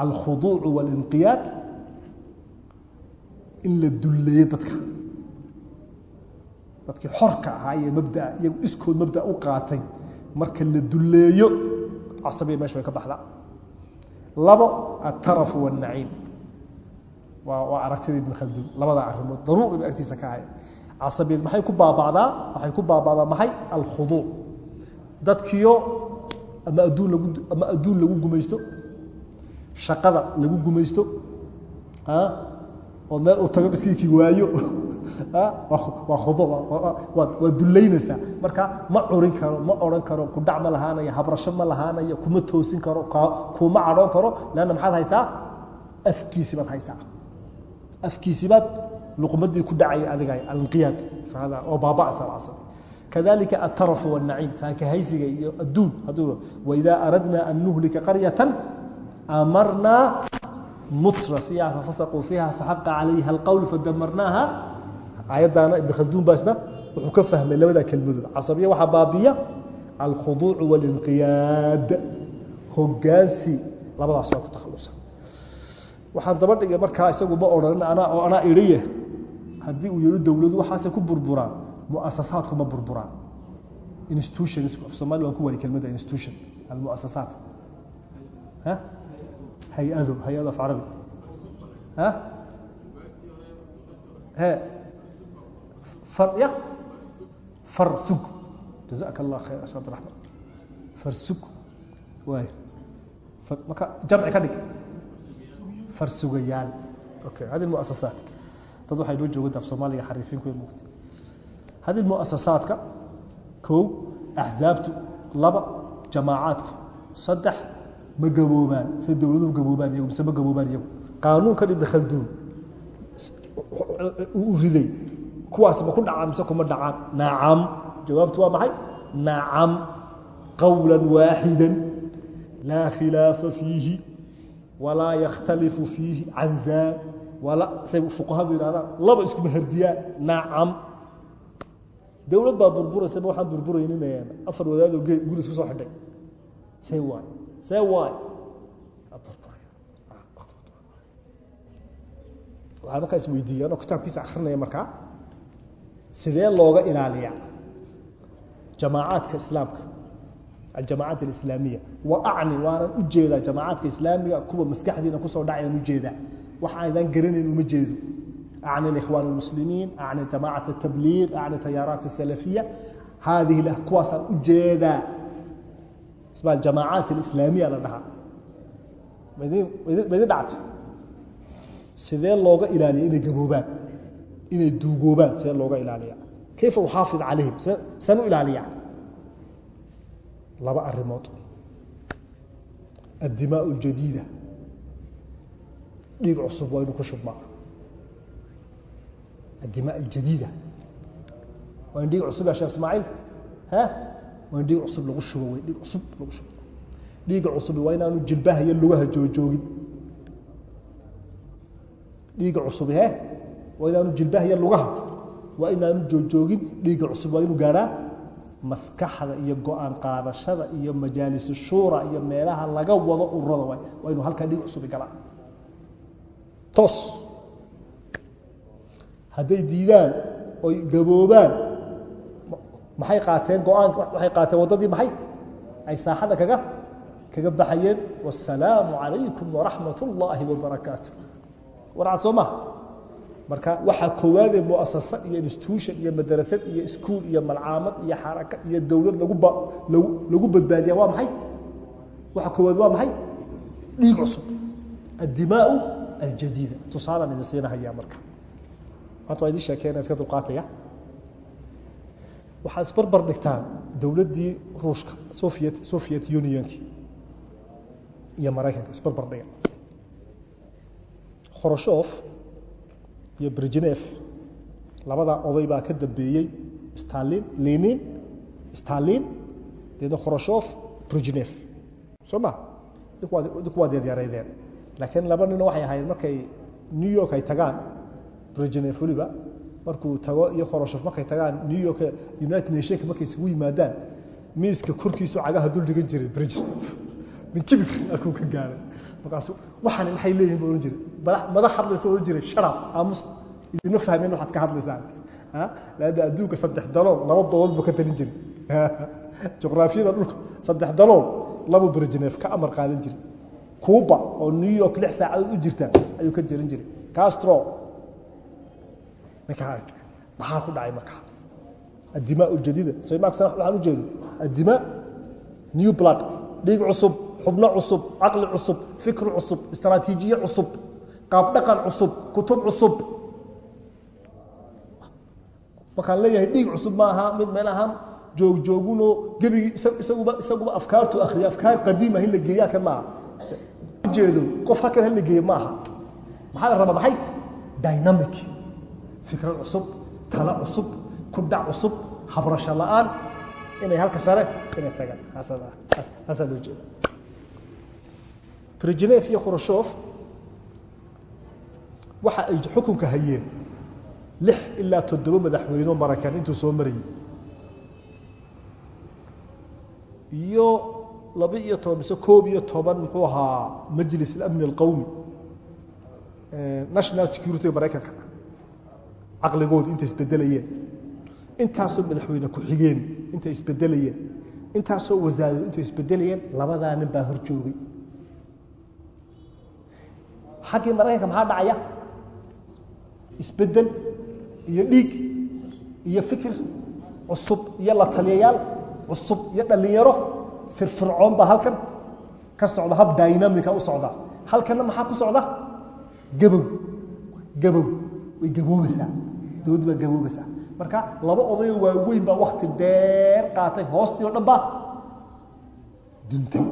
alkhuduucu walinqiyaad in la dulleeyo dadka. Dadkii xorka ahaa iyo mabdaa iyagu iskood mabda u qaatay marka la dulleeyo casabiya meesha way ka baxdaa. Labo altarafu waاnaciim waa waa aragtida ibn khalduun labada arimood daruuri ba agtiisa ka ahay casabiyad maxay ku baabacdaa waxay ku baabacdaa maxay? Alkhuduuc. Dadkiyo ama adduun lagu ama adduun lagu gumaysto shaqada lagu gumaysto oo meel uu tago miskiinkii waayo waa waa dullaynaysaa. Marka ma curin karo ma odhan karo kudhac ma lahaanayo habrasho ma lahaanayo kuma toosin karo kuma cadhoon karo leanna maxaad haysaa? Afkiisi baad haysaa. Afkiisi baad luqmadii ku dhacaya adiga alinqiyaad fahada oo baaba'sa kadalika altarafu waاnaciim faakahaysiga iyo adduun waidaa aradna an nuhlika qaryatan amarnaa mutra fiiha fafasaquu fiiha faxaqa calayha alqowl fadamarnaaha aayaddaana ibn khalduun baa isna wuxuu ka fahmay labadaa kelmadood casabiya waxaa baabiya alkhuduucu waاlinqiyaad hogaansi labadaas waa ku takhalusa waxaan daba dhigay markaa isagu ma odhan anaa oo anaa idhiye haddii uu yihi dowladu waxaasay ku burburaan muasasaadku ma burburaan. Institutions af somali waan ku waayay kelmadda institution almuasasaat ha? Hay'ado hay'ado af carabi. He? Far ya? Farsug. Jazaka allah khayr asha abdiraxman farsug. Waay. Marka jamci ka dhig. Farsugayaal. Okay hadi muasasaat dad waxay noo joogan af soomaaliga xariifiin ku muuqta hadi muasasaadka kow axzaabtu laba jamaacaadku saddex ma gaboobaan sida dowladuhu gaboobaan iyagu mise ma gaboobaan iyagu qaanuunkan ibn khalduun uu riday kuwaas ma ku dhacaan mise kuma dhacaan nacam jawaabtu waa maxay nacam qawla waaxida laa khilaafa fiihi walaa yakhtalifu fiihi canzaan walaa say fuqahadu yidhahdaan laba iskuma hardiyaan nacam dowlad baa burburaysa waxaan burburaynin afar wadaadoo guri isku soo xidhay. See waay see waay waxaan markaa isweydiiya anoo kitaabkiisa akrinaya markaa. Sidee looga ilaaliyaa jamaacaadka islaamka? Aljamaacaat alislaamiya wa acni waanan u jeedaa jamaacaadka islaamiga kuwa maskaxdiina ku soo dhacayaan u jeedaa. Wax aydaan garanayn uma jeedo acni jamaacat atabliiq acni tayaaraat asalafiya haadihi kuwaasaan u jeedaa isma aljamaacaat alislaamiya la dhahaa maidin maidin dhacto sidee looga ilaaliya inay gaboobaan inay duugoobaan sidee looga ilaaliya kayfa uxaafid calayhim saan u ilaaliyaa laba arimood addimaa اljadiida dhiig cusub waa inuu ku addimaa aljadiida waa in dhiig cusub ya sheekh ismaaciil ha waa in dhiig cusub lagu shubo wey dhiig cusub lagu shubo dhiiga cusubi waa inaanu jilbaha iyo lugaha joojoogin dhiiga cusub he waa inaanu jilbaha iyo lugaha waa inaanu joojoogin dhiiga cusub waa maskaxda iyo go'aan qaadashada iyo majaalis shuura iyo meelaha laga wado ururada waa inuu halkaa dhiig cusubi galaa toos hadday diidaan oy gaboobaan maxay qaateen go'aan waxay qaateen waddadii maxay? Ay saaxada kaga kaga baxayeen. Wasalaamu calaykum waraxmat ullaahi wabarakaatu warcad soo maha marka waxaa koowaadee muasasa iyo institution iyo madrasad iyo iskuul iyo malcaamad iyo xaraka iyo dowlad lagu badbaadiya waa maxay? Waxa koowaad waa maxay? Dhiig cusub. Addimaau aljadiida. Tusaalaan idin siinahaya marka maanta waa idin sheekeyna iska dulqaataya. Waxaad isbarbar dhigtaan dowladdii ruushka soviet soviet unionkii iyo maraykanka. Isbarbar dhiga. Khoroshof iyo brejnef labadaa oday baa ka dambeeyey stalin lenin stalin deedna khoroshof brejnef soo ma? Dinku waad yaryareydeen laakiin laba nina waxay ahayd markay new york ay tagaan brejnef weliba markuu tago iyo khoroshof markay tagaan new york united nationka markay isugu yimaadaan miiska korkiisu cagaha dul dhigan jiray brejnef min kibir halkuu ka gaaray. Markaasu waxani maxay leeyihiin buu ohan jiray? Madax hadlaysa ohan jiray sharab aamus idinma fahmeen waxaad ka hadlaysaan. Lanna adduunka saddex dalool laba dalool buu ka talin jiray. Juqraafiyada dhulka saddex dalool laba brejnef ka amar qaadan jiray. Kuuba oo new york lix saacadood u jirta ayuu ka jirin jiray. Castro maxaa ku dhacay marka addimaa uljadiida soo maagsan waxaan u jeedo addimaa new blood. Dhiig cusub xubno cusub caqli cusub fikri cusub istraatiijiye cusub qaabdhaqan cusub kutub cusub. Markaan leeyahay dhiig cusub ma aha mid meel ahaan joogjoogunoo gebigii isaguba isaguba afkaartu akhriya. Afkaar qadiima in la geeyaa kan maaha ujeedo qof halkan in la geeyo ma aha. Maxaa la rabaa? Maxay? Dynamic fikrad cusub talo cusub kudhac cusub habrasho la'aan inay halka sare inay tagaan. Haasaa loo jeeda brejnef iyo khurashof waxa ay xukunka hayeen lix ilaa toddoba madaxweyno maraykan intuu soo marayey iyo laba iyo toban mise koob iyo toban muxuu ahaa majlis اlamni اlqowmi national security maraykanka caqligoodu intay isbedelayeen intaasoo madaxweyne ku-xigeen intay isbedelayeen intaasoo wasaaradood intay isbedelayeen labadaa nin baa hor joogay. Xaggii maraykanka maxaa dhacaya? Isbedel iyo dhiig iyo fikir cusub iyo la taliyayaal cusub iyo dhallinyaro firfircoon baa halkan ka socda hab dynamica u socda. Halkanna maxaa ku socda? Gabow. Gabow. Way gaboobaysaa dowladdu baa gaboobaysaa marka laba odayoo waaweyn baa wakti dheer qaatay hoostii oo dhan baa duntay.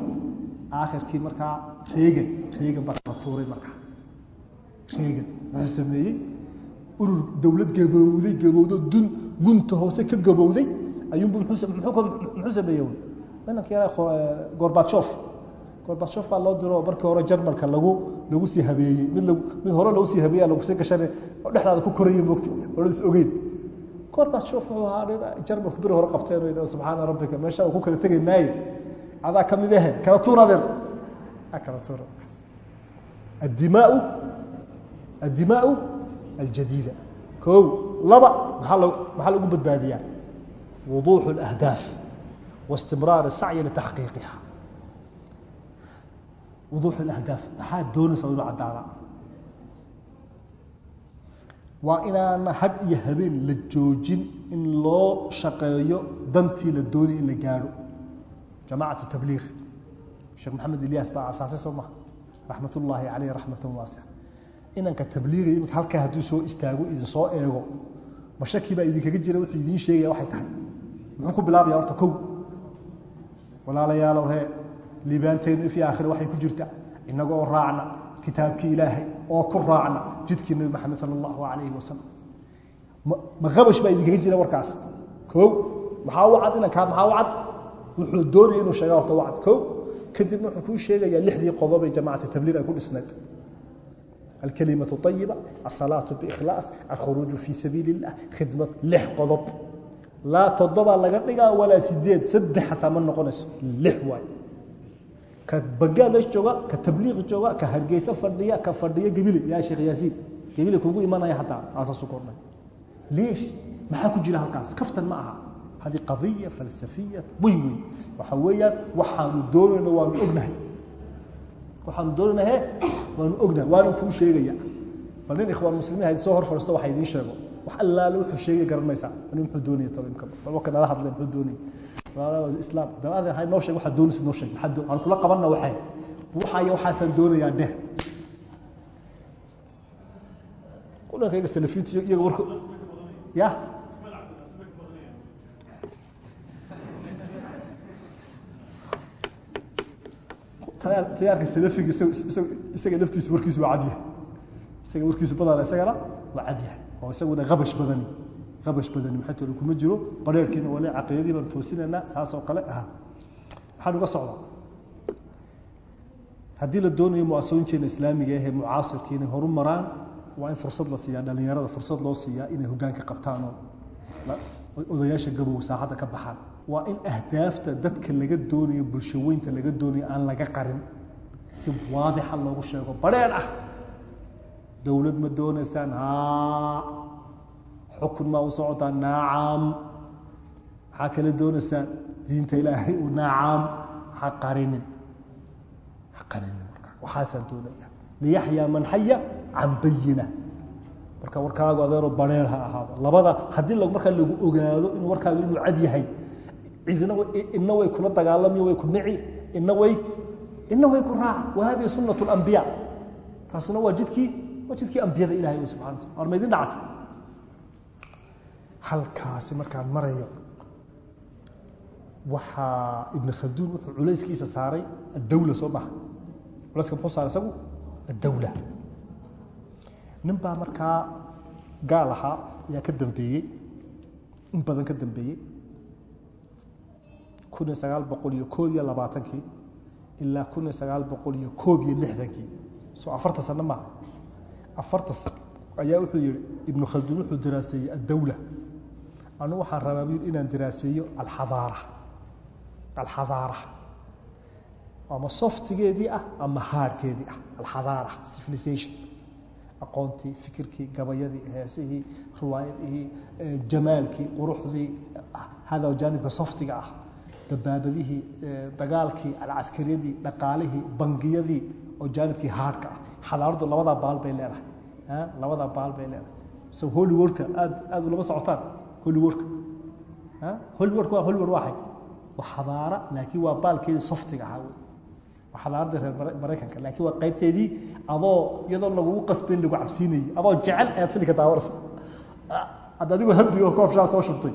Aakhirkii markaa reegan reegan baa kala tuuray markaa reegan wuxuu sameeyey. Urur dowlad gabowday gabowdo dun gunta hoose ka gabowday. Ayuunbu muxuu sameeye inankii gorbachof gorbashof baa loo diro oo markii hore jarmalka lagu lagu sii habeeyey. Mid mid hore lagu sii habeeya lagu sii gashane oo dhexdaada ku koraya moogta odhadaas ogeyn. Gorbashof wuxuu ahaa nin jarmalku biri hore qabteen subxaana rabbika meesha uu ku kala tegaynaaye adaa ka mid ahe kala tuunadeer kala tuuna addimaau addimaau aljadiida. Kow laba maxaa maxaa lagu badbaadiyaa? Wuduuxu اlahdaaf waistimraar sacyi litaxqiiqiha wuduuxu اlahdaaf maxaa doonaysa inu caddaada waa inaana had iyo habeen la joojin in loo shaqeeyo dantii la doonay in la gaadho. Jamacaة tabliiq sheekh maxamed ilyaas baa asaasay soo maha raxmat ullaahi caleyh raxmatan waasic inanka tabliiga imika halkaa hadduu soo istaago idin soo eego mashakii baa idinkaga jira wuxuu idiin sheegaya waxay tahay. Muxuu ku bilaabaya horta kow? Walaalayaalow hee liibaanteenu fii aakhir waxay ku jirta inagoo raacna kitaabkii ilaahay oo ku raacna jidkii nebi maxamed sal allahu calayhi wasalam ma qabash baa idinkaga jira warkaas. Kow maxaa u inankaa maxaa u wuxuu doonaya inuu sheega horta u kow kadibna wuxuu kuu sheegayaa lixdii qodobay jamacati tabliiq ay ku dhisnayd alkalimatu ayiba asalaatu biikhlaas alkhuruuju fii sabiili illah khidmad lix qodob. Laa toddoba laga dhigaa walaa sideed saddex xataa ma noqonayso lix ka bangladesh jooga ka tabliiq jooga ka hargeysa fadhiya ka fadhiya gebile yaa sheekh yaasiin gebile kugu imanaya hataa aasaasu kordhay leesh maxaa ku jira halkaas? Kaftan ma aha. Hadi qadiya falsafiya weyn weyn waxa weeyaan waxaanu doonayno waanu ognahay. Waxaanu doonayna he waanu ognahay. Waanu kuu sheegaya. Bal nin ikhwaan muslimiin hayd soo hor fadhiisto waxa idiin sheego. Wax allaale wuxuu sheegay garan maysaa ani muxuu doonaya tolimka balka nala hadlay muxuu doonaya islaam dabadeed ha noo sheeg waxaa doonaysa noo sheeg maxaa aan kula qabanna waxay. Waxaa iyo waxaasaan doonayaa dheh. Kulanka iyaga salafiintu iyaga warku ya? Tayaarka salafigi isaga laftiisa warkiisu waa cadyahay isaga warkiisu badana isagana waa cadyahay oo isaguna kabash badani abash badani maxay kuma jiro bareerkiina wale caqiidadii baan toosinaynaa saas oo kale ah waxaan uga socdaa. Haddii la doonayo muasooyinkeena islaamiga ahee mucaasirka inay horu maraan waa in fursad la siiyaa dhalinyarada fursad loo siiyaa inay hogaanka qabtaanoo odayaasha gabow saaxadda ka baxaan. Waa in ahdaafta dadka laga doonayo bulshaweynta laga doonayo aan laga qarin. Si waadixa loogu sheego barheer ah! Dowlad ma doonaysaan haa xukun maa u socotaa naacam maxaa kale doonaysaan diinta ilaahay u naacam ha qarinin. Ha qarinin marka. Waxaasaan doonaya liyaxyaa man xaya can bayina marka warkaagu adeero bareer ha ahaado. Labada haddii markaa lagu ogaado in warkaagu inuu cad yahay cidina ina way kula dagaalami way ku nici ina way ina way ku raac. Wa hadihi sunat اlambiya taasina waa jidkii waa jidkii ambiyada ilahay wataala war ma idin dhactay halkaasi markaan marayo waxaa ibn khalduun wuxuu culayskiisa saaray addawla soo maha culayska muxuu saaray isagu? Addawla. Nin baa markaa gaal ahaa ayaa ka dambeeyey in badan ka dambeeyey. Kun iyo sagaal boqol iyo koob iyo labaatankii ilaa kun iyo sagaal boqol iyo koob iyo lixdankii. Soo afartan sano maaha. Afartan ayaa wuxuu yihi ibnu khalduun wuxuu daraaseeyey addawla anu waxaan rabaa buu inaan daraaseeyo alxadaara alxadaara ama softigeedii ah ama haardkeedii ah? Alxadaara civilization. Aqoontii fikirkii gabayadii heesihii riwaayadihii jamaalkii quruxdii hada jaanibka softiga ah. Dabaabadihii dagaalkii alcaskariyadii dhaqaalihii bangiyadii oo jaanibkii haardka ah. Xadaaradu labadaa baal bay leedahay labadaa baal bay leedahay. So hollywoodka aad aad ulama socotaan hollywoodka hollywoodka waa hollywood waxay waa xadaara laakiin waa baalkeedii softiga ahaa wey waa xadaaradda reer maraykanka laakiin waa qaybteedii adoo iyadoo lagugu qasbayn lagu cabsiinayay adoo jecel ayaad filika daawanaysa hadda adigoo habi oo koob shaa soo shubtay.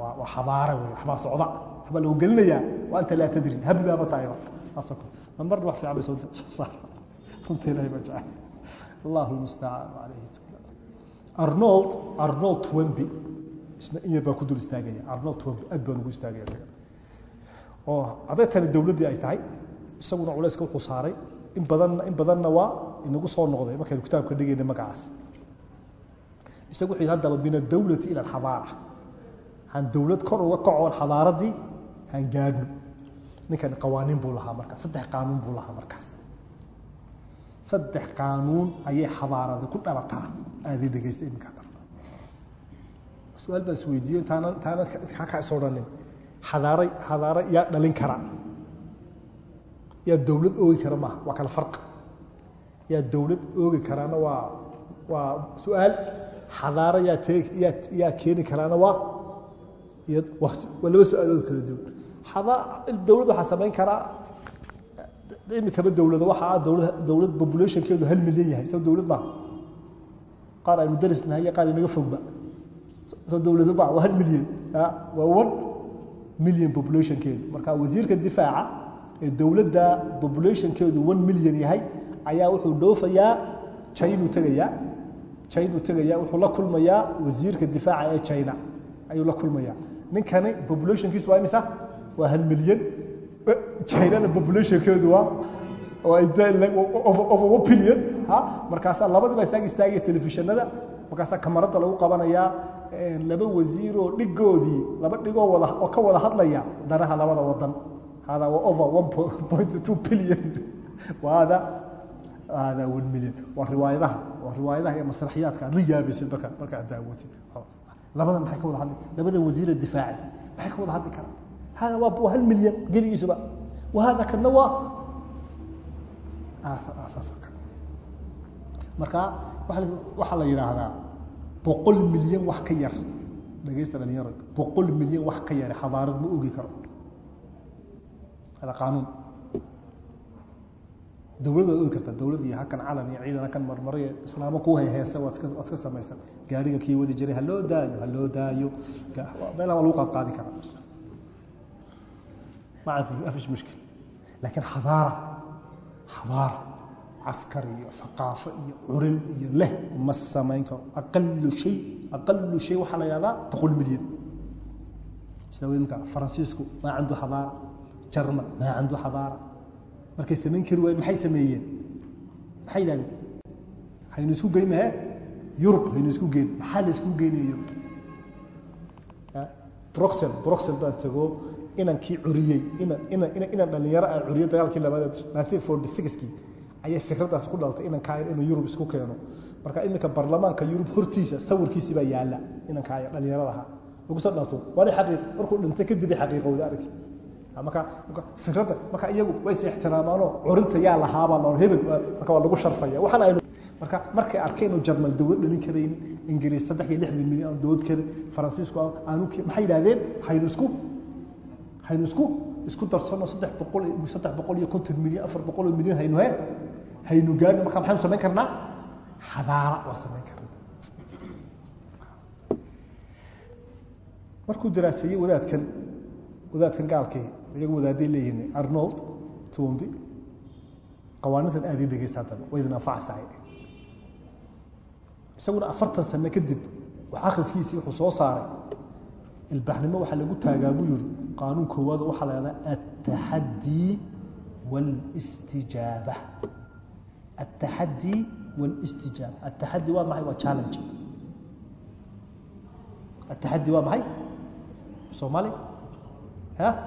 Waa xadaara wey waxbaa socda. Waxbaa lagu gelinayaa. Waa anta laa tadri habigaaba tahayba saasoo kale. Marmarna wax fiican bay soo saar. Runta ilahay baa jecel. Allahu lmustacaan calayhi arnold arnold twemby isna in yar baa ku dul istaagaya. Arnold twemby aad baan ugu istaagaya isaga oo hadday tani dowladdii ay tahay isaguna culayska wuxuu saaray in badanna in badanna waa inagu soo noqday. Markaynu kitaabka dhigayna magacaas. Isagu wuxuu yidhi haddaba min adawlati ila alxadaara han dowlad kor uga kacoon xadaaradii han gaadhno. Ninkani qawaaniin buu lahaa markaas. Saddex qaanuun buu lahaa markaas. Saddex qaanuun ayay xadaarada ku dhalataa. Aadii dhegeysta iminka hadda su'aal baa is weydiiyo intaana kaa is odhanin xadaara xadaaro yaa dhalin kara. Yaa dowlad oogi kara maaha waa kala farq. Yaa dowlad oogi karaana waa waa su'aal. Xadaaro yaa tee yaa keeni karaana waa waa laba su'aalood kala duwan. Dowlad waxaa samayn karaa. Imikaba dowlado waxa ah dowlad dowlad populationkeedu hal milyan yahay soo dowlad maaha qaar aynu daris nahay iyo qaar inaga fogba soo dowlado maaha waa hal milyan waa one milyan populationkeedu. Marka wasiirka difaaca ee dowladda populationkeedu one milyan yahay ayaa wuxuu dhoofayaa chinuu tegayaa chinuu tegayaa wuxuu la kulmayaa wasiirka difaaca ee china. Ayuu la kulmayaa. Ninkani populationkiisu waa imisa? Waa hal milyan chinana populationkeedu waa over billion ha markaasaa labadiiba istaag istaagaya telefishinada markaasaa kamaradda lagu qabanayaa laba wasiiroo dhigoodii laba dhigoo oo ka wada hadlaya danaha labada wadan. Hada waa over one point two billion. Hada hada one million. Waa riwaayadaha waa riwaayadaha iyo masraxiyaadka aad la yaabaysid marka marka aad daawatid labadan maxay ka wada hadli labada wasiira difaaci. Maxay ka wada hadli karaan? Hada waa hal milyan gebigiisuba wahada kana waa marka waxaa la yidhaahdaa boqol milyan wax ka yar. Dhegeysta dhalinyaro boqol milyan wax ka yare xadaarad ma ogi karo. Hada qaanuun. Dowlad waad ogi kartaa dowlad hakan calan iyo ciidan hakan marmariyo islaamo ku heheesa waad iska samaysan gaariga kii wadi jiray ha loo daayo ha loo daayo. Meelaha waa lagu qaad qaadi karaa ma afish mushkil. Laakiin xadaara xadaara caskar iyo aqaafo iyo curin iyo leh ma samayn karo. Aqalu shay aqalu shay waxaa la yihahdaa boqol milyan. Sida imka faransiisku maa candu xadaara jarman maa candu xadaara markay samayn kari waayeen maxay sameeyeen? Maxay yidhahdeen haynu isku geynahe yurub haynu isku geyn. Maxaa la isku geynayo? Broxel broxel baan tago inankii curiyey inan dhalinyaro ah curiyey dagaalkii labaad nineteen forty sixkii ayay fikraddaas ku dhalatay inankaa inuu yurub isku keeno. Marka iminka baarlamaanka yurub hortiisa sawirkiisii baa yaalla inankaa dhalinyaradaha lagu soo dhalto waana xaqiiq markuu dhintay kadib ay xaqiiqowda arrinki marka iyagu way is ixtiraamaanoo curinta yaa lahaabaa hebel marka waa lagu sharfaya. Waxaan aynu marka markay arkeen inuu jarmal dowlad dhalin karaynin ingiriis saddex iyo lixdan milyan aan dowlad karin faransiisku aanu maxay yidhahdeen haynu isku haynu isku isku darsano saddex boqol saddex boqol iyo konton milyan afar boqol oo milyan haynu he haynu gaadhno marka maxaynu samayn karnaa? Xadaara waa samayn karnaa. Markuu daraaseeyey wadaadkan wadaadkan gaalkii iyagu wadaaday leeyihiin arnold twombi qawaanintan aad ii dhegeysa haddaba waa idin anfacsahay isaguna afartan sano kadib akhriskiisii wuxuu soo saaray. Ilbaxnimo waxaa lagu taagaa buu yihi qaanuun koowaad waxaa la hahdaa altaxadii altaxadii wاlاstijaaba altaxadi waa maxay waa challenge. altaxadi waa maxay soomaali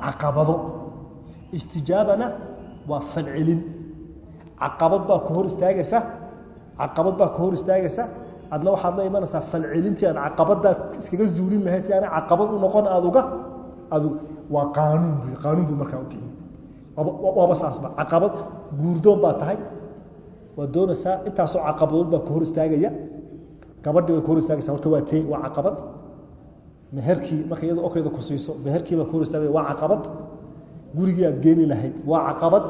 caqabado istijaabana waa falcelin caqabad baa ku hor istaagaysa caqabad baa adna waxaad la imanaysaa falcelintii aad caqabaddaa iskaga zuulin lahayd si aana caqabad u noqon aad uga adu waa qaanuun bu qaanuun buu markaa u bixiyey waaba saasba caqabad guurdoon baa tahay waad doonaysaa intaasoo caqabadood baa ku hor istaagaya. Gabadhii bay ku hor istaagaysa horta waa tee waa caqabad. Meherkii marka iyado okeyda ku siiso meherkii baa ku hor istaagaya waa caqabad. Gurigii aad geeni lahayd waa caqabad.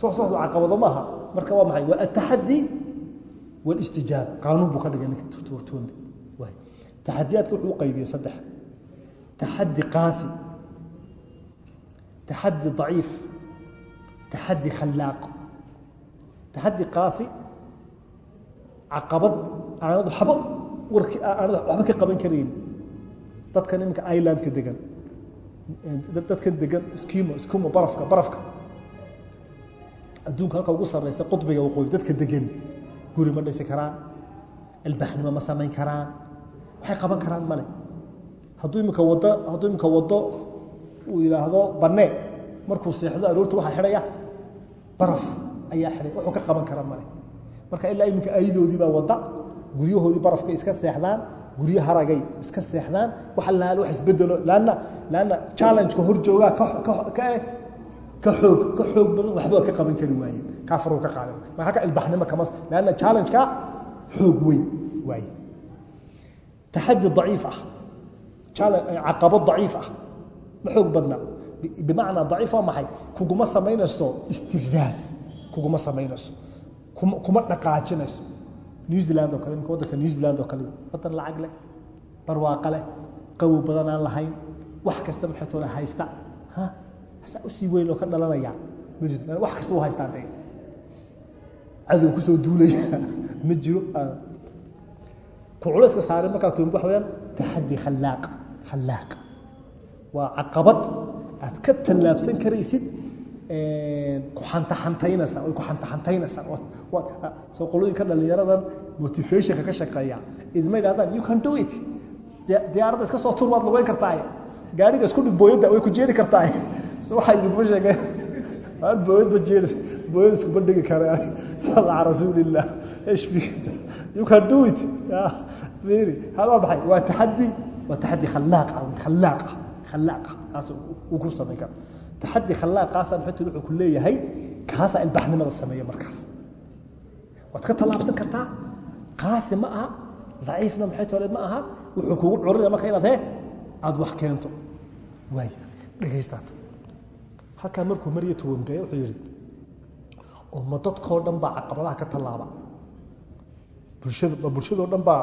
Soo socdo caqabado maaha. Marka waa maxay? Waa ataxadi wاlistijaaba qaanuun buu ka dhigay ninka turtuurtuunbe taxadiyaadka wuxuu u qaybiyey saddex. Taxadi qaasi. Taxadi ضaciif taxadi khallaaq taxadi qaasi caqabad aanad waxba warki aanad waxba ka qaban karayn dadkan iminka ilandka degan dadkan degan skimo skimo barafka barafka. Adduunka halka ugu sarreysa qudbiga waqooyi dadka degani guri ma dhisi karaan albaxnimo ma samayn karaan waxay qaban karaan male hadduu imika wado hadduu imika waddo uu yidhaahdo bannee markuu seexdo aroorta waxaa xidhaya. Baraf ayaa xidhay. Wuxuu ka qaban kara male marka ilaa iminka ayadoodii baa wadda guryahoodii barafkay iska seexdaan guryo haragay iska seexdaan wax allaale wax isbedelo laanna laanna challenge-ka hor joogaa ka ka eh ka xoog ka xoog badan waxba ka qaban kari waayeen. Kaa faruu ka qaadan ma halka ilbaxnimo kama laanna challenge-ka xoog weyn waaye. Taxaddi daciif ah. Caqabad daciif ah. Ma xoog badna bimacnaa daciif waa maxay? Kuguma samaynayso istifzaaz kuguma samaynayso kuma dhaqaajinayso. New zealand oo kale imika waddanka new zealand oo kale waddan lacag leh barwaaqo leh qawow badan aan lahayn wax kasta maxaytoona haysta. Ha? Hasaa u sii weyn oo ka dhalanaya? Ma jirto wax kasta u haystaan de cadow ku soo duulaya. Ma jiro ku culayska markaa toombi waxa weyaan taxaddi khallaaq khallaaq. Waa caqabad aad ka tallaabsan karaysid ku xantaxantaynaysa way ku xantaxantaynaysaa soo qolooyinka dhallinyaradan motivationka ka shaqeeya. Idma yidhahdaan you can do it. Diyaaradda iska soo tur waad lugeyn kartaa gaariga isku dhig booyadda way ku jeeri kartaa so waxaa idinma sheegeen waad booyad ma jeeris booyad iskuma dhigi kara sala calaa rasuulillah ishbigata you can do it. Fiiri hada waa maxay? Waa taxaddi waa taxaddi khallaaq ah khallaaq ah khallaaq ah. Kaas uu ku samayn kara taxaddi khallaaqaasa maxay wuxuu ku leeyahay kaasaa ilbaxnimada sameeya markaas. Waad ka tallaabsan kartaa qaasi ma aha daciifna maxay tole ma aha wuxuu kugu curinaya marka inaad he aada wax keento. Waay dhegaystaad. Halkaa markuu marya tuwanbeeye wuxuu yidhi umma dadkoo dhan baa caqabadaha ka tallaaba. Bulshadoo dhan baa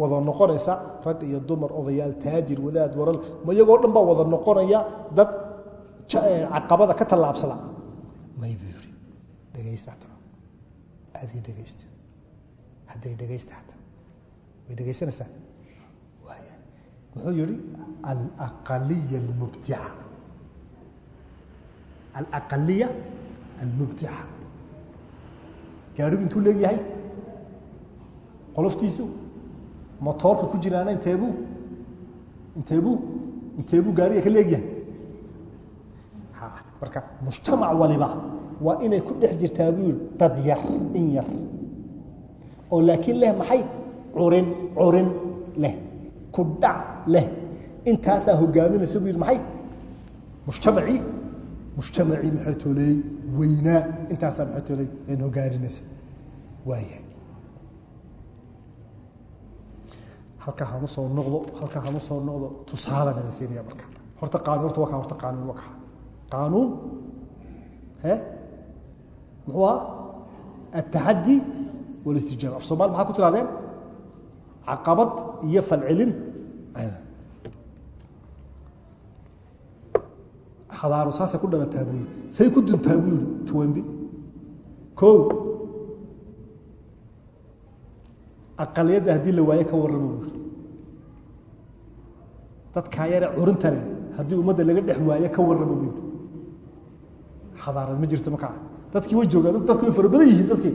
wada noqonaysa rag iyo dumar odayaal taajir wadaad waral ma iyagoo dhan baa wada noqonaya dad caqabada ka tallaabsada. May buu yidhi dhegaysta. Hadday dhegaysta hata way dhegaysanaysaa? Muxuu yihi alaqaliya almubdica alaqaliya almubdica gaadhigu intuu leegyahay? Qoloftiisu? Motoorka ku jiraana inteebuu inteebuu inteebuu gaadhiga ka leegyahay marka mujtamac waliba waa inay ku dhex jirtaa buu dad yar in yar. oo laakiin leh maxay? Curin curin leh ku dhac leh. Intaasaa hogaaminaysa buu yihi maxay? Mujtamacii mujtamacii maxay tooleeyey? Weynaa intaasaa maxay tooley an hogaaninaysa waaya halkaa hanu soo noqdo halkaa hanu soo noqdo. Tusaalan idin siinaya marka. Horta qaanuun horta waa kaa horta qaanuun waa kaa qaanuun he muxuu ahaa ataxaddi walistijaaba af somaali maxaa ku tirahdeen caqabad iyo falcelin xadaaro saasay ku dhalataa buu yidhi say ku duntaa buu yidhi tuwambi kow aqaliyadda haddii la waayo ka warrama buu yidhi dadkaa yare curinta leh haddii ummadda laga dhex waayo ka warrama buu yidhi xadaarad ma jirto markaa dadkii way joogaan dadku way fara yihiin dadkii.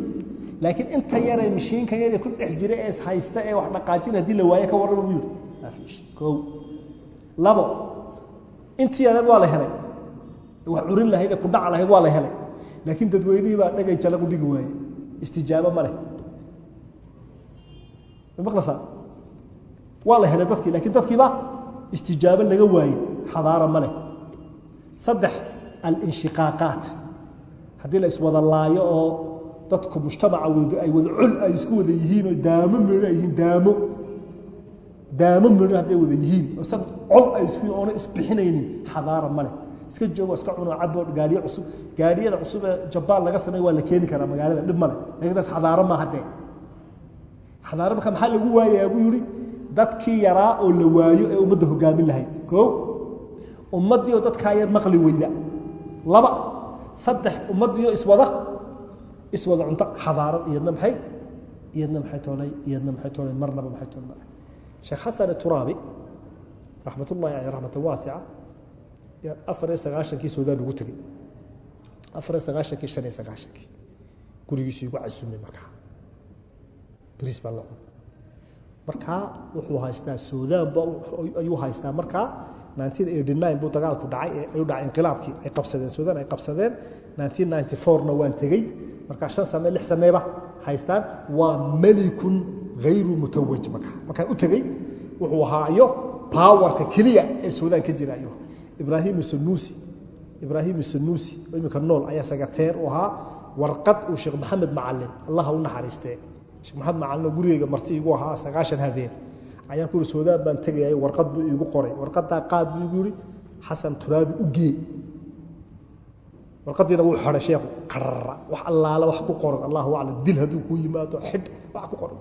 Laakiin inta yare mishiinka yare ku dhex jira ee haysta ee wax dhaqaajin haddii la waayo ka warrama buu yidhi. Kow. Labo. Intii yareed waa la helay. Wax curin lahayd ee ku dhac lahayd waa la helay. Laakiin dadweynihii baa dhagay jalagu dhigi waaye istijaabo ma leh. Maqlaysaa waa la helay dadkii laakiin dadkiiba istijaabo laga waaye xadaara ma leh. Saddex alinshiqaaqaat. Haddii la iswada laayo oo dadku mujtamaca ay wada col ay isku wada yihiin oo daamo midho ay yihiin daamo. Daamo midho hadday wada yihiin isa col ay isku oona isbixinaynin. Xadaara ma leh. Iska joogo iska cuno cabo gaadhiyo cusub. Gaadhiyada cusub ee jabaan laga sameey waa la keeni karaa magaalada. Dhib male laakiin taas xadaaro ma haddee xadaaro marka maxaa lagu waayaa buu yihi dadkii yaraa oo la waayo ee ummadda hogaamin lahayd. Koo ummaddii oo dadkaa yar maqli weyda laba saddex ummaddii oo iswada iswada cunto xadaarad iyadna maxay iyadna maxay toolay iyadna maxay toolay marnaba maxay toolay. Sheekh xasan turaabi raxmatullahi caleyh raxmatan waasica afar iyo sagaashankii suudaan ugu tegey. Afar iyo sagaashankii shan iyo sagaashankii. Gurigiisu igu casumay markaa. Bariis baa la cunay markaa wuxuu haystaa suudaanba ayuu haystaa. Markaa buu dagaalku dhacay inqilaabkii. Ay qabsadeen suudaan ay ninety fourna waan tegey. Markaa shan sane lix saneyba haystaan. Waa melikun hayru mutawaj markaa. Markaan u tegey wuxuu ahaa iyo powerka keliya ee suudaan ka jira ayuu ibraahim sanuusi ibraahim sanuusi oo imika nool ayaa sagateer u ahaa warqad uu sheekh maxamed macalin allah u naxariistee sheekh maxamed macalin oo gurigeyga marti igu ahaa sagaashan habeen ayaan ku yidhi suudaan baan tegayay warqad buu iigu qoray. Warqadaa qaad buu igu yidhi xasan turaabi u gee. Warqadiina wuu xidhay sheekhu qarara wax allaala wax ku qoran. Allahu aclam dil hadduu kuu yimaado xidh wax ku qoran.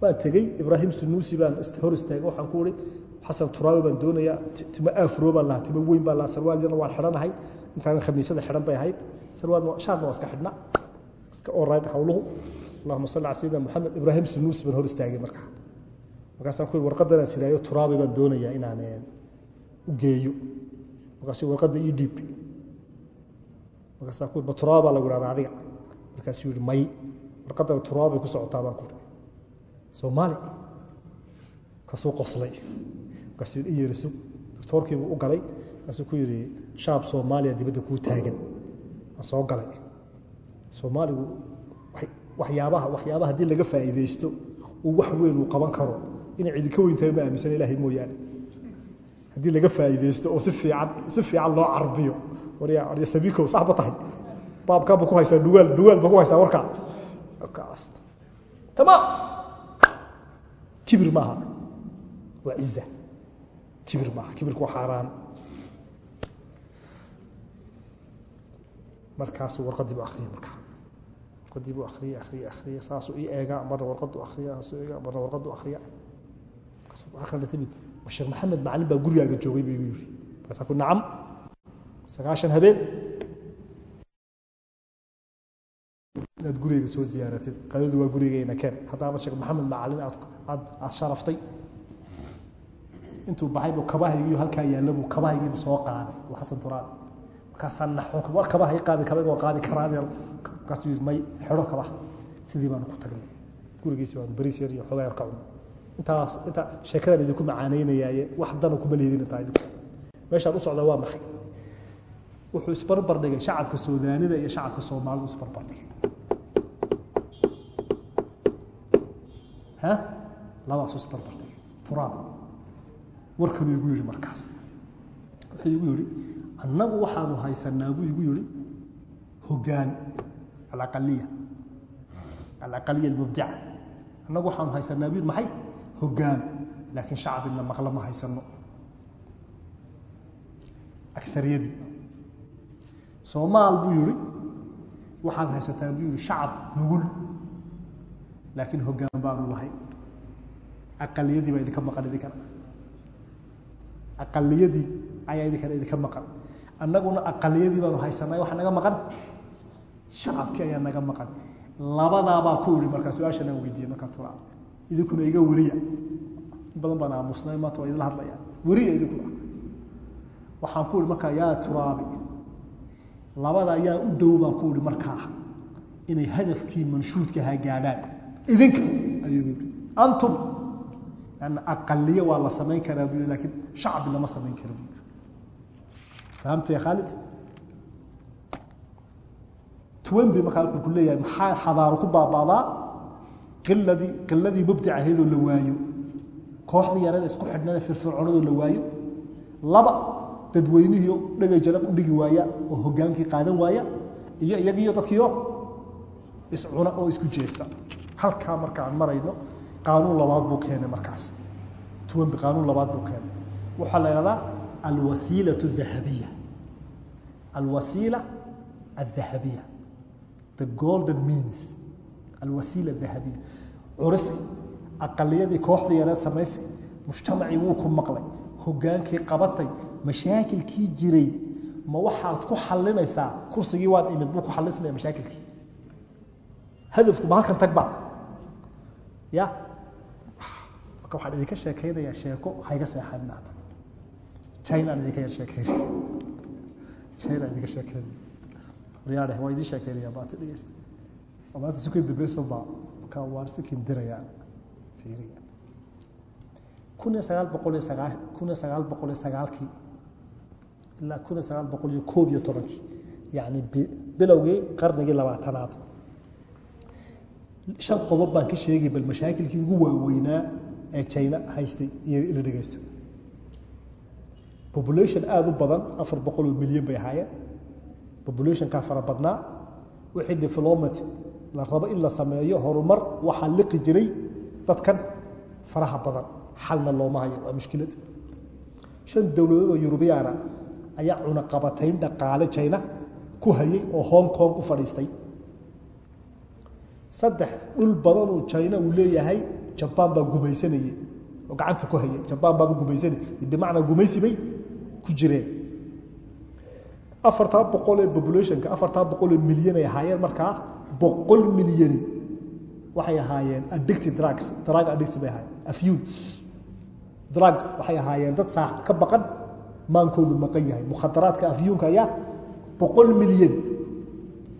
Waan tegey ibraahim sanuusi baan hor istaagay waxaan ku ihi xasan turaabi baan doonayaa timo afro baan lahaa timo weyn baan lahaa sarwaal yarna waan xidhanahay intaan khamiisada xidhan bay ahayd. Sarwaal shaarna waa iska xidhna iska orayd hawluhu. Allahuma salli cala sayidina moxamed ibraahim sanuusi baan hor istaagay markaa markaasaan ku warqadan aan siraayo turaabi baan doonayaa inaan u geeyo. Markaasuu warqadda ii dhiib. Ihi ma turaaba lagu ihahda adiga. Markaasuu yihi may. Warqadan turaabay ku socotaa baan ku ihi soomaali? Kaasuu qoslay. Markaasuu i yeeriso doctoorkiibuu u galay. Markaasuu ku yidhi shaab soomaaliya dibadda kuu taagan. Aan soo galay. Soomaaligu waxyaabaha waxyaabaha haddii laga faa'iidaysto uu wax weyn uu qaban karo inay cidinka weyn tahay ma aaminsan ilaahay mooyaane. Haddii laga faa'iidaysto oo si fiican si fiican loo carbiyo warya warya sabiikow sax ba tahay. Baabkaa ba ku haysaa dhugaal dhugaal ba ku haysaa warkaa. Kaas. Tamaam kibir maaha. Waa ciza kibir maaha. Kibirku waa xaaraan. Markaasuu warqadii bu akhriyay markaa warqadii buu akhriyay akhriyay akhriyay saasuu ii eegaa marna warqaduu akhriya saasuu eegaa marna warqaduu akhriya sheekh maxamed macalin baa gurigaaga joogay buu igu yidhi. Markaasaa ku nacam. Sagaashan habeen. Inaad gurigeyga soo ziyaaratid qadadu waa gurigeyna keen. Haddaaba sheekh maxamed macalin aad aad aad sharaftay. Intuu baxay buu kabahaygiiyo halkaa yaalla buu kabahaygiibu soo qaaday. Xasan turaabi markaasaa naxo war kabaha i qaadi kabaga waa qaadi karaa yidhi may xidho kabaha sidii baanu ku tagnay. Gurigiisi baanu bariis yar iyo xoogaa yar ka cunay intaas inta sheekadan idinku macaanaynayaaye wax dana kuma leedin intaa idinku. Meeshaan u socdaa waa maxay? Wuxuu isbarbar dhigay shacabka suudaanida iyo shacabka soomaalidu isbarbar dhigay ha labaasu isbarbar dhigay turaab warkanuu igu yihi markaas. Wuxuu igu yihi annagu waxaanu haysanaa buu igu yihi hogaan alaqaliya alaqaliya almubdica annagu waxaanu haysanaa buu yihi maxay hogaan laakiin shacbina maqla ma haysano. Agariyadii soomaal buu yihi waxaad haysataa buu yihi shacab nugul. Laakiin hogaan baanu lahay. Aqaliyadii baa idinka maqan idinkana aqaliyadii ayaa idinkana idinka maqan. Annaguna aqaliyadii baanu haysanay waxa naga maqan? Shacabkii ayaa naga maqan. Labadaabaa ku yihi markaa su'aashan aan weydiiyey markaa tura idinkuna iga weriya in badan baan aamusnay maanta waa idinla hadlaya. Weriya idinkuna waxaan ku ihi markaa yaa turaabi labada ayaa u dhow baan ku ihi markaa inay hadafkii manshuudkahaa gaadhaan. Idinka ayuu yii antum lanna aqaliye waa la samayn karaa buu lakiin shacbi lama samayn kara buu yii fahamta ya khaalid tuwanbi markaa wuxuu ku leeyahay maxaa xadaaro ku baabaadaa iladii mubdac ahaydoo la waayo kooxdii yareed isku xidhnada firfircoonadoo la waayo laba dadweynihiio dhegay jalab u dhigi waaya oo hogaankii qaadan waaya iyo iyagiiyo dadkiio iscuna oo isku jeesta. Halkaa markaan marayno qaanuun labaad buu keenay markaas. Tuwanbi qaanuun labaad buu keenay. Waxaa la ihahdaa alwasiilau ahabiya alwasiila aldahabiya the golden means alwasiila الdahabiya curisi aqaliyadii kooxda yareed samaysay mujtamacii wuu ku maqlay hogaankii qabatay mashaakilkii jiray ma waxaad ku xalinaysaa kursigii waan imid buu ku xalismaya mashaakilkii hadafku ma halkan tagba ya marka waxaan idinka sheekaynayaa sheeko hayga seexanin hadda china idinka yar sheekayna china idinka sheekaynaya waa idin sheekaynaya maanta dhegeysta oo maanta sukan dambeyso baa markaa waan sikin dirayaan fiiriya kun iyo sagaal boqol iyo sagaa kun iyo sagaal boqol iyo sagaalkii ilaa kun iyo sagaal boqol iyo koob iyo tobankii yacni bilowgii qarnigii labaatanaad. Shan qodob baan ka sheegay bal mashaakilkii ugu waaweynaa ee china haystay iyo dhegeysta population aada u badan afar boqol oo milyan bay ahaayeen. Populationkaa fara badnaa. Wixii development la rabo in la sameeyo horumar waxaa liqi jiray dadkan faraha badan. Xalna looma hayo waa mushkilad. Shan dowladood oo yurubiyaana ayaa cunaqabatayn dhaqaale china ku hayay oo hong kong u fadhiistay. Saddex dhul badan uu china uu leeyahay jabaan baa gumaysanayey oo gacanta ku hayay. Jabaan baaba gumaysanay bimacnaa gumaysi bay ku jireen. Afartaa boqol ee populationka afartaa boqol ee milyan ay ahaayeen markaa boqol milyani waxay ahaayeen addicted drugs. Drug addicted bay ahaayeen. Afyuun drug waxay ahaayeen dad saa ka baqan. Maankoodu maqan yahay. Mukhadaraadka afyuunka ayaa boqol milyan.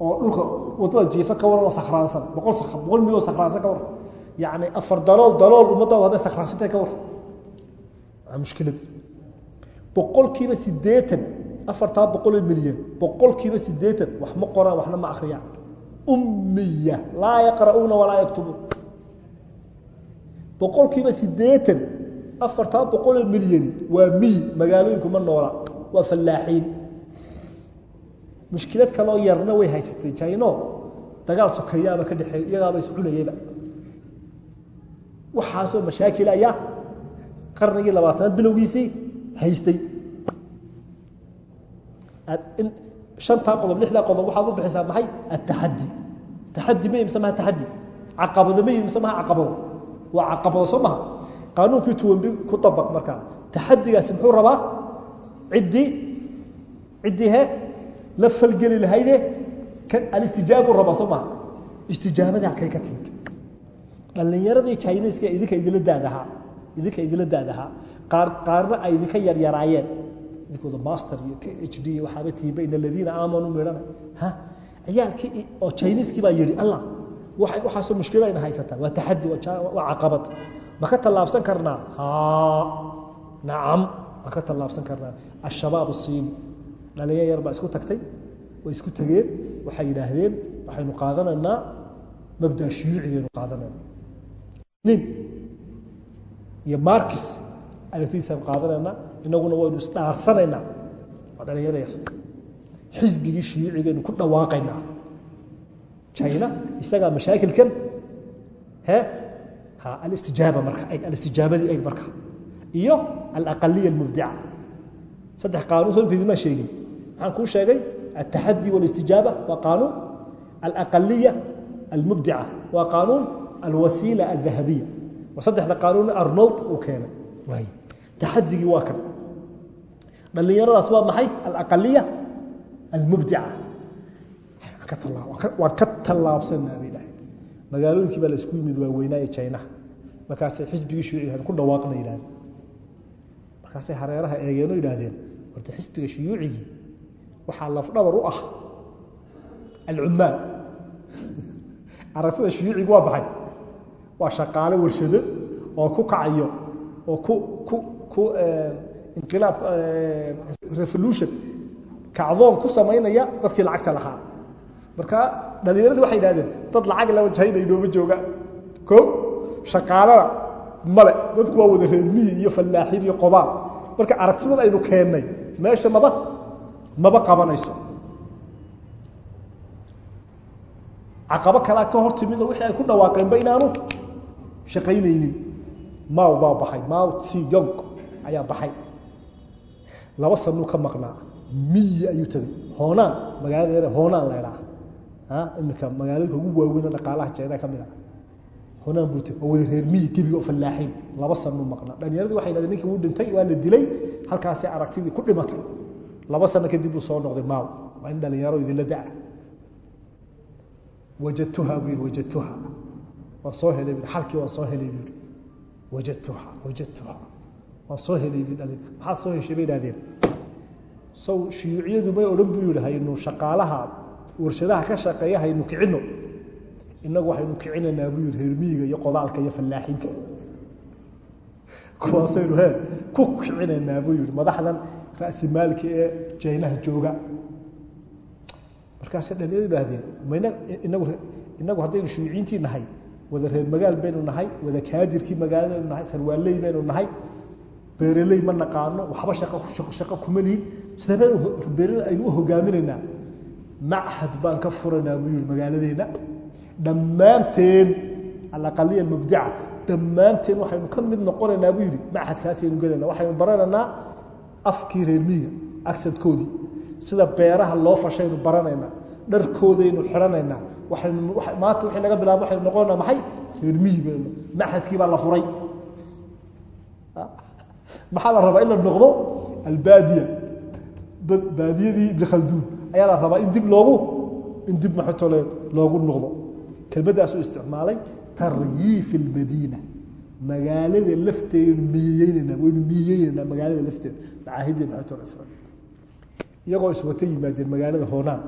Oo dhulka waddada jiifa ka waran oo sakhraansan. Boqol boqol milyan oo sakhraansan ka waran. Yacni afar dalool dalool ummaddaada hadday sakhraansantahay ka waran. Waa mushkilad. Boqolkiiba siddeetan. Afartaa boqoloo milyan. Boqolkiiba siddeetan. Wax ma qoraan waxna ma akhriyaan ummiya laa yaqra'uuna walaa yaktubuun. Boqolkiiba siddeetan afartaa boqoloo milyani waa miy magaalooyinku ma noola waa fallaaxiin. Mushkilad kaloo yarna way haysatay jino dagaal sokeeyaaba ka dhexeey iyagaaba iscunayeyba waxaasoo mashaakil ayaa qarnigii labaatanaad bilowgiisii haystay shantaa qodob lixdaa qodob waxaad u bixisaa maxay? Ataxadi taxadi ma yimse maha taxadi caqabado ma yimse maha caqabado waa caqabado soo maha. Qaanuunkii tuwanbi ku dabaq markaa taxadigaasi muxuu rabaa? Ciddii ciddii he la falgeli lahayde? Alistijaabu rabaa soo maha. Istijaabadii halkay ka timid. Dhalinyaradii chiniiska idinka idila daadahaa. Idinka idila daadahaa. Qaar qaarna ay idinka yaryaraayeen idinkooda master iyo p h d iyo waxaaba tiiba in aladiina aamanuu midhana. Ha? Ciyaalkii oo chiniiskii baa yidhi allah waxaasoo mushkila ina haysataa waa taxadi waa caqabad. Ma ka tallaabsan karnaa? Haa nacam ma ka tallaabsan karnaa. Ashabaab asiini dhalinya yar baa isku tagtay way isku tegeen waxay yidhaahdeen waxaynu qaadanaynaa mabda shuyuucigaynu qaadanayna nin iyo markis aragtidiisaan qaadanaynaa inaguna waynu isdhaarsanaynaa waa dhalinyaro yar xisbigii shuyuucigaynu ku dhawaaqaynaa. China isagaa mashaakilkan. He? Ha alistijaaba marka. Eg alistijaabadii eg marka. Iyo alaqaliya almubdica. Saddex qaanuun soo idimaa sheegin. Maxaan kuu sheegay altaxadi walistijaaba waa qaanuun. Alaqaliya almubdica waa qaanuun. Alwasiila aldahabiya waa saddexda qaanuun arnold uu keenay. Waay taxadigii waa kan dhallinyaradaas waa maxay? Alaqaliya almubdica? Waan ka tallaabsanaa bay dhahay magaalooyinkii baa la isku yimid waaweynaa ee chinaha markaasay xisbigii shuyuuciga ku dhawaaqna yidhahdeen markaasay hareeraha eegeen oo yidhaahdeen horta xisbiga shuyuucigii waxaa lafdhabar u ah alcummaan. Aragtida shuyuucigu waa baxay. Waa shaqaale warshado oo ku kacayo oo ku ku ku inqilaab revolution kacdoon ku samaynaya dadkii lacagta lahaa. Marka dhalinyaradii waxay idhahdeen dad lacag la wajahayna inooma joogaan ko shaqaalada male dadku waa wada reermiyi iyo fallaaxiin iyo qodaan marka aragtidan aynu keennay meesha maba maba qabanayso. Caqabo kalaa ka hor timid oo wixii ay ku dhawaaqeenba inaanu shaqaynaynin. Maaw baa baxay maaw si yong ayaa baxay laba sanuu ka maqnaa. Miyi ayuu tegey hoonaan. Magaalada hoonaan la idhaa imika magaalooyinka ugu waaweyna dhaqaalaha jina ka mid ah honaan buu tegey oo wada reer miyi gebiga oo fallaaxiin laba sanuu maqnaa. Dhalinyaradii waxay dhahdeen ninkii wuu dhintay waa la dilay halkaasay aragtidii ku dhimatay. Laba sano kadib buu soo noqday maaw waa in dhalinyaro idinla da'a wajadtuha buu yidhi wajadtuha waan soo helay buu xalkii waan soo helay buu yidhi. Wajadtuha wajadtuha waan soo dhalin maxaa soo heshay bay idhahdeen sow shuyuuciyadu may odhan buu haynu shaqaalaha warshadaha ka shaqeeya haynu kicinno. Innagu waxaynu kicinaynaa buu yidhi reermiyiga iyo qodaalka iyo fallaaxinta. Kuwaasaynu he ku kicinaynaa buu yidhi madaxdan ra'simaalka ee jaynaha jooga. Markaasay dhalinyadu idhaahdeen mayna inagu inagu haddaynu shuyuuciintii nahay wada reer magaal baynu nahay wada kaadirkii magaaladaynu nahay sarwaaley baynu nahay beereley ma naqaano waxba shaqo kuma lihin sidee aynu u hogaaminaynaa. Machad baan ka furaynaa buu yihi magaaladeenna. Dhammaanteen alaqaliya almubdica dhammaanteen waxaynu ka mid noqonaynaa buu yidhi machadkaasaynu gelayna waxaynu baranaynaa afkii reer miyiga accentkoodii sida beeraha loo fashaynu baranaynaa dharkoodaynu xidhanaynaa. Maanta wixii laga bilaabo waxaynu noqonaynaa maxay? Reer miyi baynu maxadkii baa la furay maxaa la rabaa in la noqdo? Albaadiya. Baadiyadii ibni khalduun ayaa la rabaa in dib loogu in dib maxatole loogu noqdo. Kelmaddaasuu isticmaalay taryiif almadiina. Magaalada lafteedaynu miyiyeynanaa waynu miyiyeynanaa magaalada lafteeda macaahidii maxatole iyagoo iswata yimaadeen magaalada hoonaan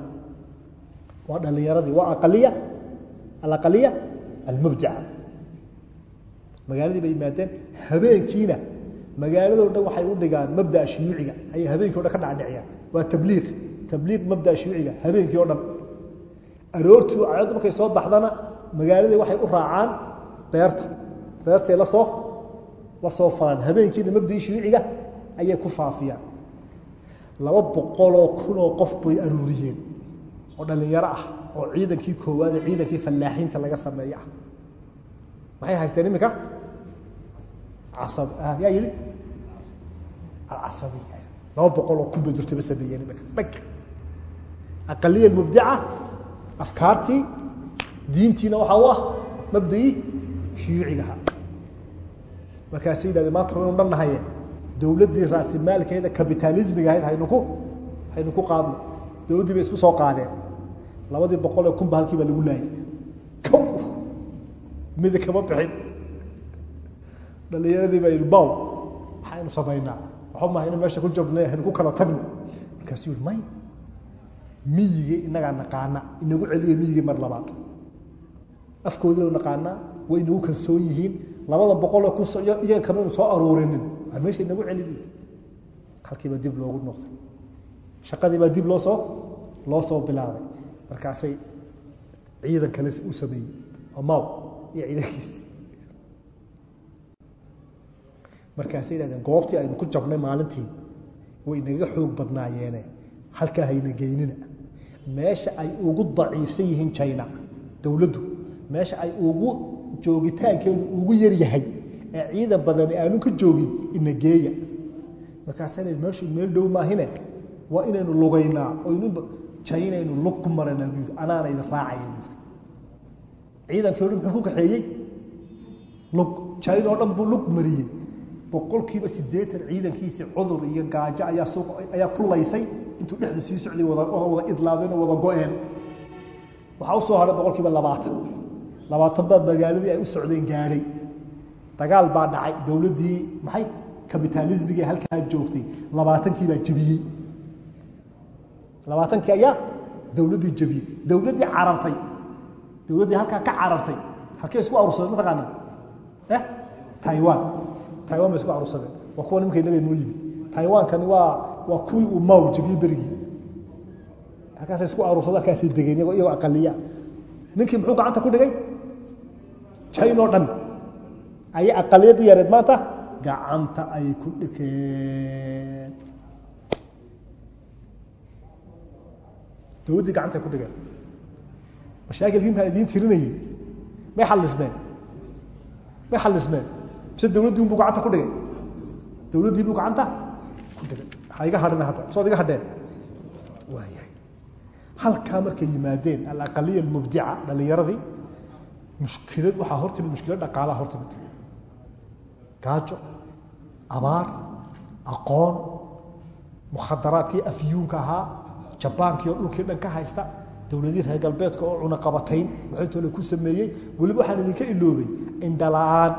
waa dhalinyaradii waa aqaliya alaqaliya almubdica magaaladii bay yimaadeen habeenkiina magaaladoo dhan waxay u dhigaan mabdaa shuyuuciga ayay habeenkii o dhan ka dhacdhiciyaan. Waa tabliiq. Tabliiq mabdaa shuyuuciga habeenkii o dhan. Aroortii cayaddu markay soo baxdana magaaladii waxay u raacaan beerta. Beertay la soo la soo falaan. Habeenkiina mabdii shuyuuciga ayay ku faafiyaan. Laba boqoloo kunoo qof bay aruuriyeen oo dhallinyaro ah oo ciidankii koowaad ee ciidankii fallaaxiinta laga sameeye ah maxay haysteen iminka yaa yidhi alcasabiya laba boqoloo kun bay durtaba sameeyeen iminka dhag aqaliya mubdica afkaartii diintiina waxaa u ah mabdagii shuyuucigaha markaasay yidhahdeen maanta waynu dhannahaye dowladdii raasimaalkeeda kabitaalismiga ahayd haynu ku haynu ku qaadno. Dowladdii bay isku soo qaadeen. Labadii boqol ee kunba halkii baa lagu laayay. Midi kama bixin dhalinyaradii baa yidhi baw maxaynu samaynaa waxba maaha ina meesha ku joognay haynu ku kala tagno. Markaasuu yihi may miyigii inagaa naqaana inagu celiya miyigii mar labaad. Afkoodii nu naqaanaa way inagu kalsoon yihiin. Labada boqoloo ku iyaga kamaynu soo aruurinin. Waa meesha inagu celi bu halkiibaa dib loogu noqday. Shaqadiibaa dib loo soo loo soo bilaabay. Markaasay ciidan kale u sameeyey. Amaw iyo ciidankiisi markaasay yidhahdeen goobtii aynu ku jabnay maalintii way inaga xoog badnaayeene halkaa hayna geynina. Meesha ay ugu daciifsan yihiin china dowladdu meesha ay ugu joogitaankeedu ugu yar yahay ee ciidan badani aanu ka joogin ina geeya. Markaasaa la meeshu meel dhow maahine? Waa inaynu lugaynaa jaynaynu lug ku maranaa buu yidhi anaana idin raacaya buu yidhi. Ciidankii o muxuu ku kaxeeyey? Lug jayn oo dhan buu lug mariyey boqolkiiba siddeetan ciidankiisii cudur iyo gaajo ayaa suuq ayaa ku laysay intuu dhexda sii socday wada idlaadeen wada go-een. Waxaa u soo hadhay boqolkiiba labaatan. Labaatan baa magaaladii ay u socdeen gaadhay. Dagaal baa dhacay dowladdii maxay? Kabitaalismigii halkaa joogtay. Labaatankii baa jebiyey. Labaatankii ayaa dowladdii jebiyey. Dowladdii carartay. Dowladdii halkaa ka carartay. Halkee isku aruursadeen mataqaanaa eh? Taiwan taiwan bay isku aruursadeen waa kuwa nimanka innaga inoo yimid. Taiwankani waa waa kuwii uu maaw jebiyey berigii. Halkaasay isku aruursada halkaasay degeen iyagoo aqaliya ninkii muxuu gacanta ku dhigay? Oo dhan. Ayay aqaliyaddii yareed maanta? Gacanta ay ku dhigeen. Dowladdii gacanta ay ku dhigeen. Mashaakilkii maan idiin tirinayey may xallismeen may xallismeen mise dowladdii unbuu oo dhulkii dhan ka haysta ku sameeyey? Weliba waxaan idinka iloobay indhala-aan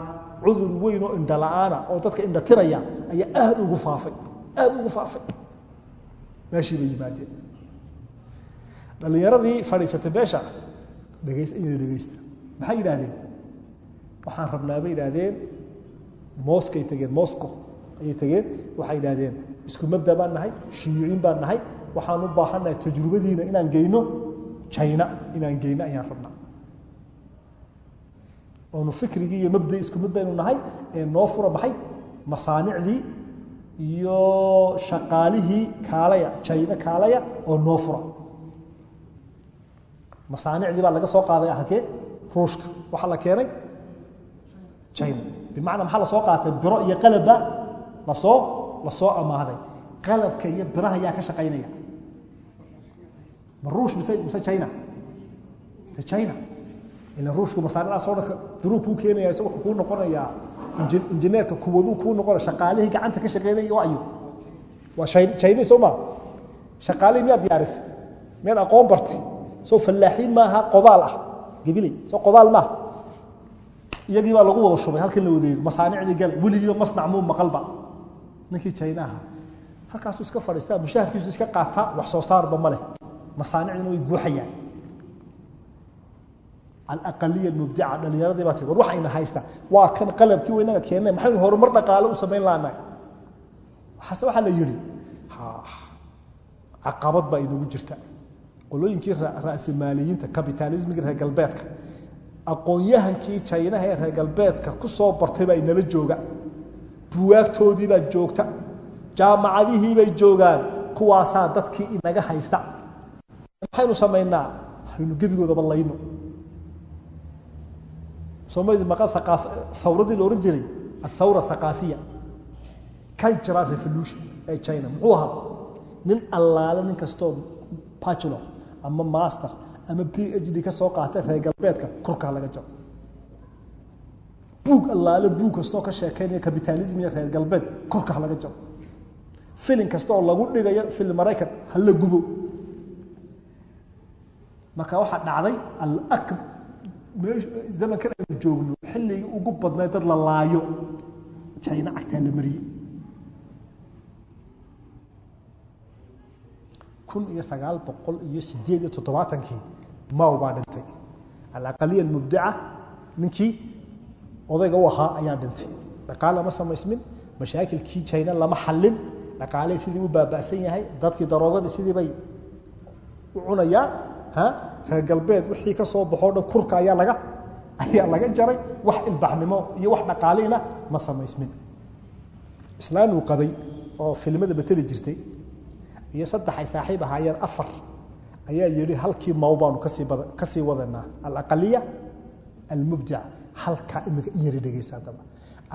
cudur weyn oo indhala-aana oo dadka indhatiraya ayaa aad ugu faafay aad ugu faafay. Meeshii bay yimaadeen. Dhallinyaradii fadhiisatay meesha dhegeys iyana dhegeysta maxay yidhaahdeen? Waxaan rabnaa bay yidhaahdeen moskay tageen mosco ayay tageen. Waxay yidhaahdeen isku mabda baan nahay shuyuuciin baan nahay. Waxaan u baahannahay tajrubadiina inaan geyno china inaan geyno ayaan rabnaa oonu fikrigii iyo mabdai isku mid baynu nahay ee noo fura maxay masaanicdii iyo shaqaalihii kaalaya china kaalaya oo noo fura. Masaanicdii baa laga soo qaaday halkee ruushka. Waxaa la keenay? China bimacnaa maxaa la soo qaatay? Biro iyo qalabba la soo la soo amaahday qalabka iyo biraha yaa ka shaqaynaya. Ma ruush mise mise china de ila ruushku masaanicdaas oo dhanka biruu kuu keenaya wuxuu kuu noqonayaa injineerka kuwaduu kuu noqonaya shaqaalihii gacanta ka shaqaynaya waa ayu waa china soo maa shaqaalihii miyaad diyaarisay? Miyaad aqoon bartay? Soo fallaaxiin maaha? Qodaal ah. Gabiley soo qodaal maaha? Iyagii baa lagu wada shubay halkan la yidhi masaanicdii gal weligiiba masnac muu maqalba ninkii chinaha halkaasuu iska fadhiistaa mushaharkiisu iska qaataa wax soo saarba ma leh. Masaanicdina way guuxayaan alaqaliya almubdica dhallinyaradii baa tii war waxayna haysta waa kan qalabkii waynaga keennay maxaynu horumar dhaqaale u samayn laanahay waxaase waxaa la yidhi caqabad baa inagu jirta. Qolooyinkii ra'simaaliyiinta kabitaalismigii reer galbeedka aqoon-yahankii jaynaha ee reer galbeedka ku soo bartay baa inala jooga. Buwaagtoodii baa joogta. Jaamacadihii bay joogaan. Kuwaasaa dadkii inaga haysta. Maxaynu samaynaa? Haynu gebigoodaba layno soomaalida maqal thawradii la odhan jiray athawra thaqaafiya. Cultural revolution ee china. Muxuu ahaa? Nin allaale nin kastoo bachelor ama master ama p h d ka soo qaatay reer galbeedka korkaa laga jaro buug allaale buug kastoo ka sheekeynaya capitalism iyo reer galbeed korka ha laga jaro filin kasta oo lagu dhigayo film maraykan ha la gubo. Marka waxaa dhacday zamankan aynu joogno xilligii ugu badnay dad la laayo jina cagtaa la mariyey kun iyo sagaal boqol iyo sideed iyo toddobaatankii maw baa dhintay. Alaqaliya almubdica ninkii odayga u ahaa ayaa dhintay. Dhaqaale ma samaysmin mashaakilkii jina lama xallin. Dhaqaalihii sidii u baaba'san yahay dadkii daroogadii sidii bay u cunayaan ha reer galbeed wixii ka soo baxoo dhan kurka ayaa laga ayaa laga jaray wax ilbaxnimo iyo wax dhaqaaliina ma samaysmin. Islaan uu qabay oo filmada beteli jirtay iyo saddex ay saaxiib ahaayeen afar ayaa yihi halkii maw baanu ka sii bada ka sii wadanaa alaqaliya almubdica halkaa imika in yari dhegeysa haddaba.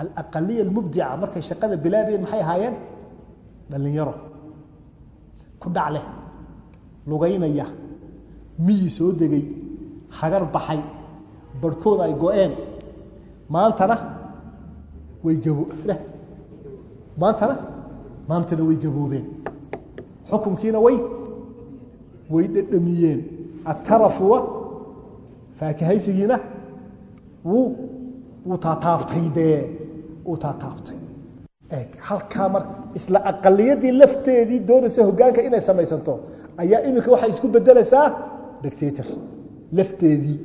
Alaqaliya almubdica markay shaqada bilaabayeen maxay ahaayeen? Dhallinyaro. Ku dhac lugaynaya miyi soo degay hagar baxay barhkooda ay go-een maantana way gabo maantana maantana way gaboobeen xukunkiina way way dhedhamiyeen atarafuwa faakahaysigiina wuu wuu taataabtay dee wuu taataabtay. Halkaa mar isla aqaliyadii lafteedii doonaysa hoggaanka inay samaysanto ayaa iminka waxay isku bedelaysaa dictator. Lafteedii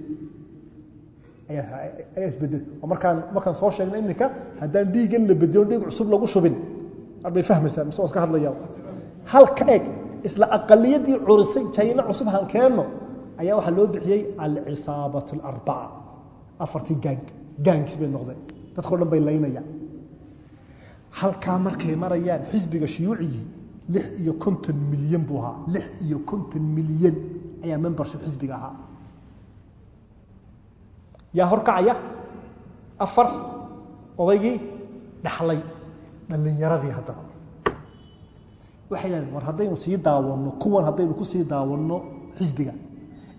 ayaa isbeddel. Markaan markaan soo sheegna iminka haddaan dhiigan la bedelo dhiig cusub lagu shubin. Arbay fahmaysaa mise waan iska hadlaya. Halka eeg isla aqaliyadii curisay jayno cusub han keenno ayaa waxaa loo bixiyey alcisaabat alarbaca afartii gaang gaangis bay noqdeen. Dadkao dhan bay laynayaan. Halkaa markay marayaan xisbiga shuyuucigii lix iyo konton milyan buu ahaa. Lix iyo konton milyan ayaa membership xisbiga ahaa. Yaa horkacaya? Afar odaygii dhaxlay dhallinyaradii haddaba. Waxay dhahdeen war haddaynu sii daawanno kuwan haddaynu ku sii daawanno xisbiga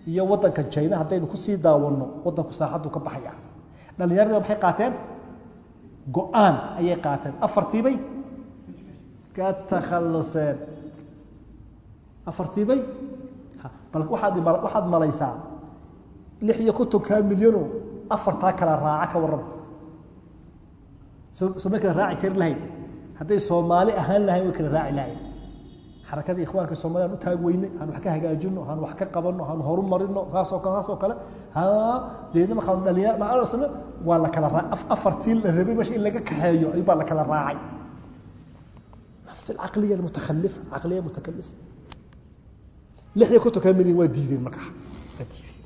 iyo waddanka jayna haddaynu ku sii daawanno waddanku saaxaddu ka baxaya. Dhallinyaradii maxay qaateen? Go'aan ayay qaateen. Afartiibay ka takhalluseen. Afartiibay bal waxaad malaysaa lix iyo kontonkaa milyanoo afartaa kala raaca ka warrama. Soo soo may kala raaci kari lahayn? Hadday soomaali ahaan lahayn way kala raaci lahayn. Xarakadii ikhwaanka soomaliya aan u taag weyne aan wax ka hagaajino aan wax ka qabanno aan horu saasoo kale saasoo kale. Deedna markaan dhalinyar same waa la kala raa afartii la rabay meesha in laga kaxeeyo ayuu baa la kala raacay. Nafs alcaqliya almutakhalifa caqliya mutakalisa lixda kontonkaa milyan waa diideen markaa. Waa diideen.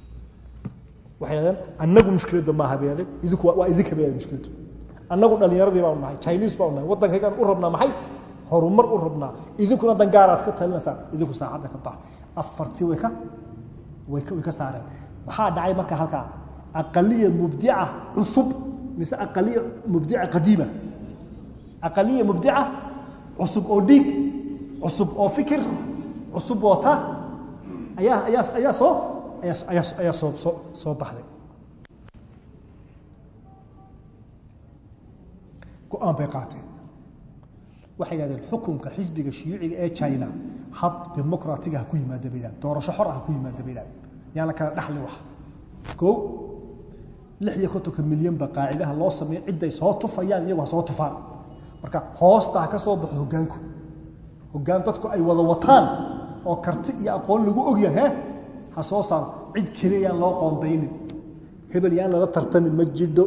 Waxay dhahdeen annagu mushkiladda maaha bay dhahdeen idinku waa idinka bay dhahdeen mushkiladdu annagu dhalinyaradii baanu nahay chinese baanu nahay waddankaygaan u rabnaa maxay? Horumar u rabnaa. Idinkuna dangaaraad ka talinaysaan idinku saacadda ka bax afartii way ka way way ka saareen. Maxaa dhacay marka halkaa aqaliya mubdica cusub mise aqaliya mubdica qadiima. Aqaliya mubdica cusub oo dhiig cusub oo fikir cusub oo ta ayaa soo ayaa soo baxday. Go'aan bay qaateen. Waxay yidhahdeen xukunka xisbiga shiyuuciga ee china hab dimuqraatiga ha ku yimaada bay yidhahdeen doorasho xor ah ku yimaada bay yidhahdeen yaan la kala dhaxli wax. Kow lix iyo kontonka milyanba qaacidaha loo sameeyo cidday soo tufayaan iyagu ha soo tufaan. Marka hoosta ka soo baxo hoggaanku. Hoggaan dadku ay wada wataan oo karti iyo aqoon lagu ogyahay he ha soo saaro cid yaan loo qoondaynin. Hebel yaan lala tartamin ma jidho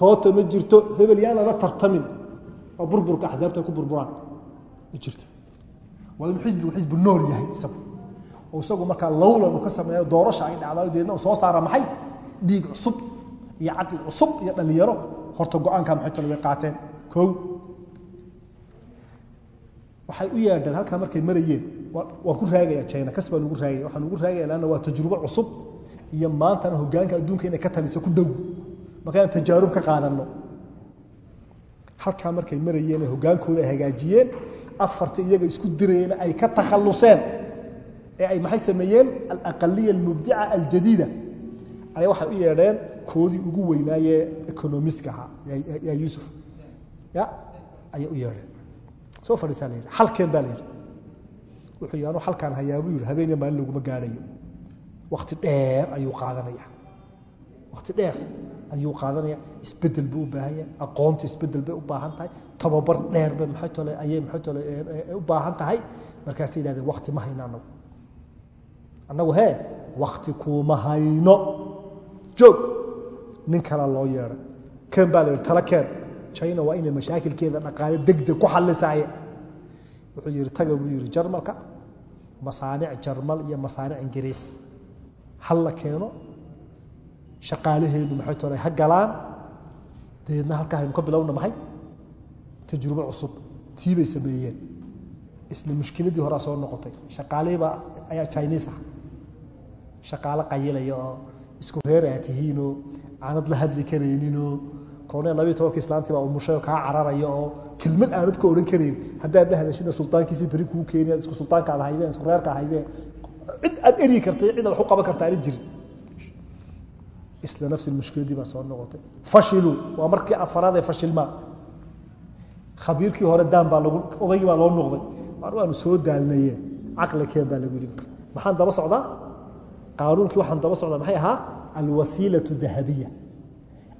koota ma jirto. Hebel yaan lala tartamin. Oo burburka axsaabta ku burburaan. Ma jirto. Waa inuu xisbigu xisbi nool yahay isagu. Oo isagu markaa lowlan uu ka sameeyo doorasha ay dhacdayo deedna uu soo saara maxay? Dhiig cusub iyo caqli cusub iyo dhallinyaro. Horta go'aanka maxay talo way qaateen? Kow. Waxay u yeedheen halkaa markay marayeen waan ku raagaya china kas baan ugu raagaya. Waxaan ugu raagaya lanna waa tajrubo cusub iyo maantana hoggaanka adduunka inay ka taliso ku dhow. Markaan tajaarub ka qaadanno. Halkaa markay marayeen ee hoggaankooda ay hagaajiyeen afarta iyaga isku dirayeen ay ka takhalluseen ee ay maxay sameeyeen? Alaqaliya almubdica aljadiida ayaa waxay u yeedheen koodii ugu weynaayee economistka ahaa yaa yuusuf. Ya ayay u yeedheen. Soo fadhiisaa la yidhi. Halkeen baa la yidhi wuxuu yidhi anuu halkaan hayaa? Buu yidhi habeeniya maalin laguma gaadhayo. Wakti dheer ayuu qaadanaya. Wakti dheer ayuu qaadanaya. Isbedel buu u baahan yahay aqoonta isbeddel bay u baahan tahay. Tababar dheerba maxaytole ayay maxaytole u baahan tahay. Markaasay yidhahdeen wakti ma hayno annagu. Annagu hee wakti kuuma hayno. Joog. Nin kala loo yeedhay keen baa la yidhi tala keen. China waa inay mashaakilkeeda dhaqaale degdeg ku xallisaaye. Wuxuu yihi taga buu yihi jarmalka masaanic jarmal iyo masaanic ingiriis. Hal la keeno shaqaalaheenu maxay tole ha galaan. Dabeedna halkaa haynu ka bilowna maxay? Tajrubo cusub. Tii bay sameeyeen. Isla mushkiladii horaa soo noqotay. Shaqaalihiibaa ayaa chinese ah. Shaqaalo qayilaya oo isku reer aa tihiinoo aanad la hadli karayninoo koone labiiy tobanka islaantii baa umushay oo kaa cararaya oo kelmad aanad ka odhan karayn haddaad la hadashina sultaankiisi beri kuu keeniya isku sultaanka ad haydeen isku reerka ahaydeen cid aad eryi kartay cid aad wax u qaban jirin isla nafsi mushkiladii baa soo noqotay. Fashiluu waa markii afaraad ee fashilmaa khabiirkii hore daan baa lagu odaygii baa loo noqday. Waar waanu soo daalnaye caqli keen baa lagu yidhi. Maxaan daba socdaa? Qaanuunkii waxaan daba socdaa maxay ahaa? Alwasiilatu dahabiya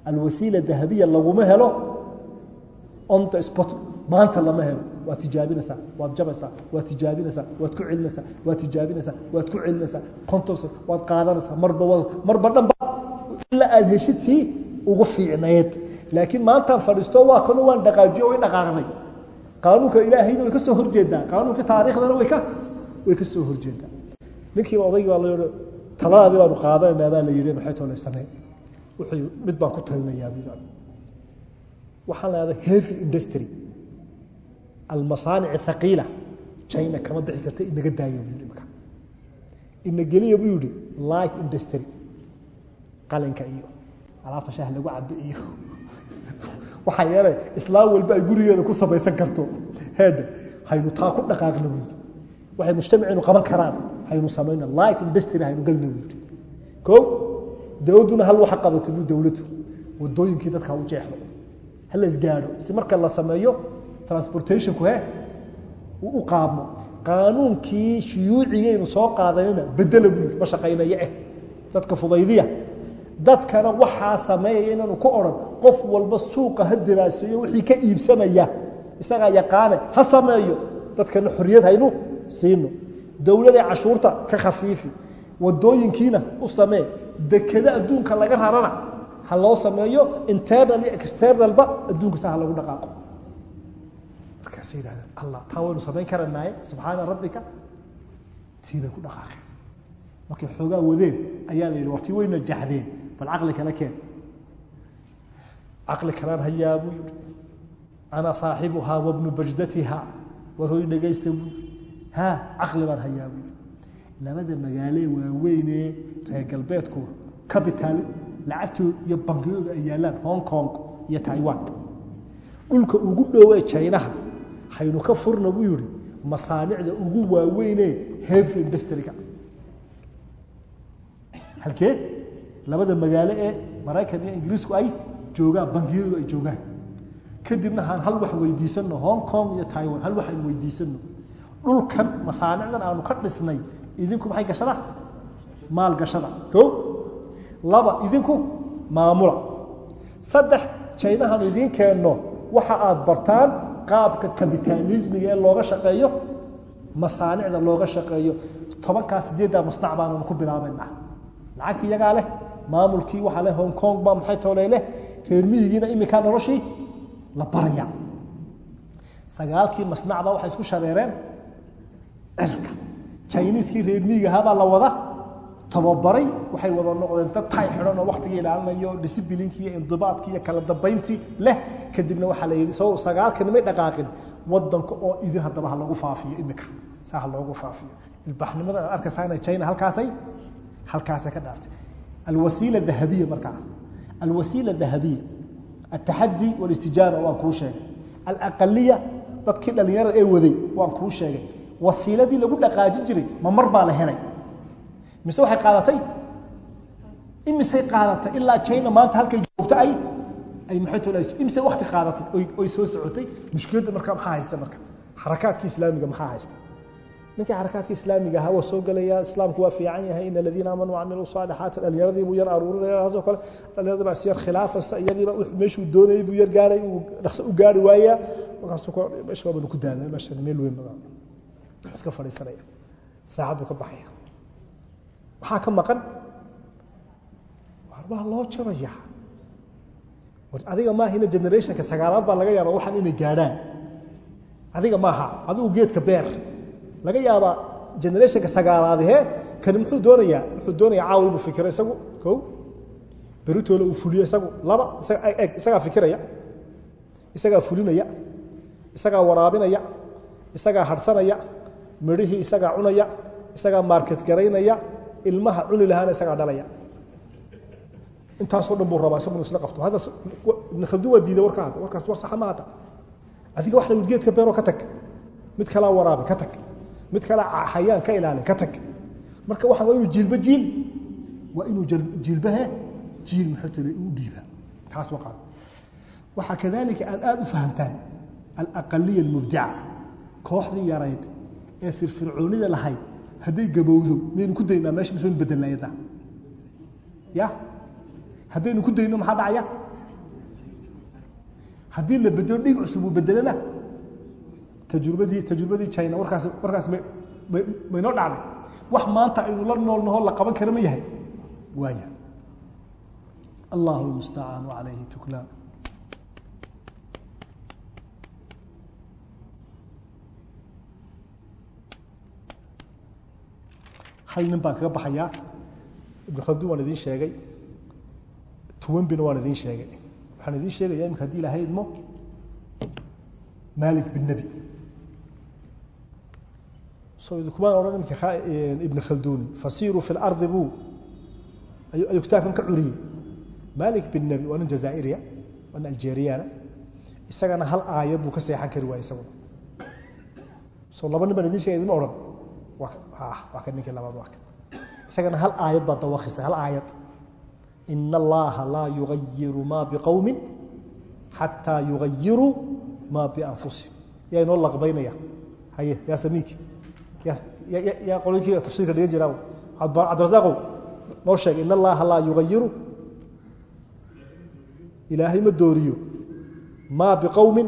alwasiila dahabiya laguma helo on the spot maanta lama helo. Waad tijaabinaysaa waad jabaysaa waad tijaabinaysaa waad ku celinaysaa waad tijaabinaysaa waad ku celinaysaa kontos waad qaadanaysaa marba marba dhanba ilaa aad heshid tii ugu fiicnayd. Laakiin maantaan fadhiisto waa kano waan dhaqaajiyo way dhaqaaqday. Qaanuunka ilaahayna way ka soo horjeedaa qaanuunka taariikhdana way ka way ka soo horjeedaa ninkiiba odaygii baa la taladaadii baanu qaadanaynaa baa la yihi maxay toole samee wuxuu mid baan ku talinayaa waxaan leedahay heavy industry almasaanic thaqiila china kama bixi karta inaga daaya buu yihi marka ina geliya buu yihi light industry qalinka iyo alaabta shaah lagu cabe iyo waxaa yeelay islaam walba ay gurigeeda ku samaysan karto. Heedha haynu taa ku dhaqaaqna buu yidhi. Waxay mujtamaceenu qaban karaan haynu samayna light industry haynu galna buu yidhi. Ko dowladduna hal waxa qabato buu dowladdu wadooyinkii dadka u jeexdo. Hal la isgaadho si marka la sameeyo transportationku he u qaadmo qaanuunkii shuyuucigaynu soo qaadanina bedela buu ma shaqaynaya eh dadka fudaydiya. Dadkana waxaa sameeyaya inaanu ku odhan qof walba suuqa ha diraaseeyo wixii ka iibsamaya. Isagaa yaqaane ha sameeyo. Dadkana xorriyad haynu siino. Dowladay cashuurta ka khafiifi. Wadooyinkiina u samee dekeda adduunka laga rarana ha loo sameeyo internal iyo externalba adduunka sa ha lagu dhaqaaqo. Markaasay yidhahdeen allah taa waynu samayn karanaaye subxaana rabbika. Tiibay ku dhaqaaqeen. Markay xoogaa wadeen ayaa la yidhi warti wayna jaxdeen bal caqli kala keen. Caqli kalaan hayaa buu yidhi. Ana saaxibuhaa wabnu bajdatiha war hoy dhegaysta buu yidhi. Ha caqli baan hayaa buu yidhi labada magaalee waaweynee reer galbeedku capital lacagtooda iyo bangiyooda ay yaallaan hong kong iyo taiwan. Dhulka ugu dhowee jaynaha haynu ka furna buu yihi masaanicda ugu waaweynee heavy industryga. Halkee? Labada magaalo ee maraykan iyo ingiriisku ay joogaan bangiyadu ay joogaan. Kadibna haan hal wax weydiisano hong kong iyo taiwan hal wax aynu weydiisano dhulkan masaanicdan aanu ka dhisnay idinku maxay gashada? Maal gashada. O laba idinku maamula. Saddex jaynahan idiin keenno waxa aad bartaan qaabka kabitaalismiga ee looga shaqeeyo masaanicda looga shaqeeyo. Tobankaa sideeddaa masnac baananu ku bilaabaynaa lacagtii iyagaa leh maamulkii waxaa leh hong kong baa maxay tooley leh reer miyigiina iminkaa noloshii la baraya. Sagaalkii masnacba waxay isku shareereen cirka jiniiskii reer miyiga ahaabaa la wada tababaray. Waxay wada noqdeen dad tay xidhan oo waktiga ilaalinayo disciblinkii iyo indibaadkii iyo kala dambayntii leh. Kadibna waxaa la yidhi so sagaalkani may dhaqaaqin. Wadanka oo idin haddaba ha lagu faafiyo imika. Saa ha faafiyo. Ilbaxnimada aad arkaysaana china halkaasay? Halkaasay ka dhaartay. Alwasiila dahabiya markaa alwasiila dahabiya. Altaxadi walistijaaba waan kuu sheegay. Alaqaliya dadkii dhalinyarada ee waday waan kuu sheegay wasiiladii lagu dhaqaajin jiray ma mar baa la helay. Mise waxay qaadatay? Imisay qaadatay? Ilaa china maanta halkay joogto ay ay maxay imise wakti qaadatay? Oy soo socotay? Mushkiladda marka maxaa haysta marka? Xarakaadkii islaamiga maxaa haysta? Ninkii xarakaadka islaamiga ahaa waa soo gelaya islaamku waa fiican yahay in aladiina aamanuu wacamiluu saalixaati dhalinyaradii buu yar aruurinaya taasoo kale dhalinyaradi baa isyar khilaafasa iyadiiba meeshuu doonayay buu yar gaaray uu dhaqso u gaari waayaa. Markaasuu meesha baabanu ku daalnay meeshan meel weyn badan iska fadhiisanaya. Saacadduu ka baxaya. Maxaa ka maqan waa loo jabaya adiga maahina generationka sagaalaad baa laga yaaba waxaan inay gaadhaan. Adiga maaha adigu geedka beer. Laga yaabaa generationka sagaalaad he kani muxuu doonayaa? Wuxuu doonayaa caawa inuu fikiro isagu? Ko beritoole uu fuliyo isagu? Laba? Isagaa fikiraya? Isagaa fulinaya? Isagaa waraabinaya? Isagaa harsanaya midhihii isagaa cunaya isagaa market garaynaya ilmaha cuni lahaana isagaa dhalaya. Intaasoo dhan buu rabaa isagu isla qabto. Hadda ibn khaldun waa diiday warka hadda warkaas war saxa ma hadda. Adiga wax la mid geedka beero ka tag. Mid kalaa waraabi ka tag. Mid kalaa hayaan ka ilaali ka tag. Marka waxaan waa inuu jiilba jiil. Waa inuu jiilbahe jiil muxuu tiri u dhiiba taas waa qaad waxaa kadalika aad aad u fahamtaan alaqaliya almubdica kooxdii yarayd ee firfircoonida lahayd hadday gabowdo miyaynu ku daynaa meesha bedelnaa yadda? Ya? Haddaynu ku dayno maxaa dhacaya? Haddii la bedelo dhig cusub uu bedelana tajrubadii tajrubadii china warkaas warkaas may may maynoo dhacday. Wax maanta aynu la nool naho la qaban kara ma yahay? Waaya. Allahu lmustacaan wacalayhi tuklaan hal nin baan kaga baxayaa? Ibn khaldun waan idiin sheegay. Tuwanbina waan idiin sheegay. Waxaan idiin sheegaya imika haddii ilahay idmo? Malik bin nebi so idinkumaan odhan imika ibn khalduni fasiiruu fi lardi buu. Ayuu kitaabkan ka curiyey. Malik bin nebi waa nin jazaa'iriya waa nin algeriyana isagana hal aayad buu ka seexan kari waayey isaguna. So laba nin baan idin sheegay idima odhan waa kan ninkii labaad waa kan isagana hal aayad baa dawakisa hal aayad. In allaha laa yugayiru maa biqowmi xataa yugayiruu maa bianfusihim. Yaa inoo laqbaynaya. Haye yaa samiiki yaa qolinkii tafsiirka dhigan jiraa cabdirasaaqow noo sheeg in allaha laa yugayiru ilaahay ma dooriyo. Maa biqowmin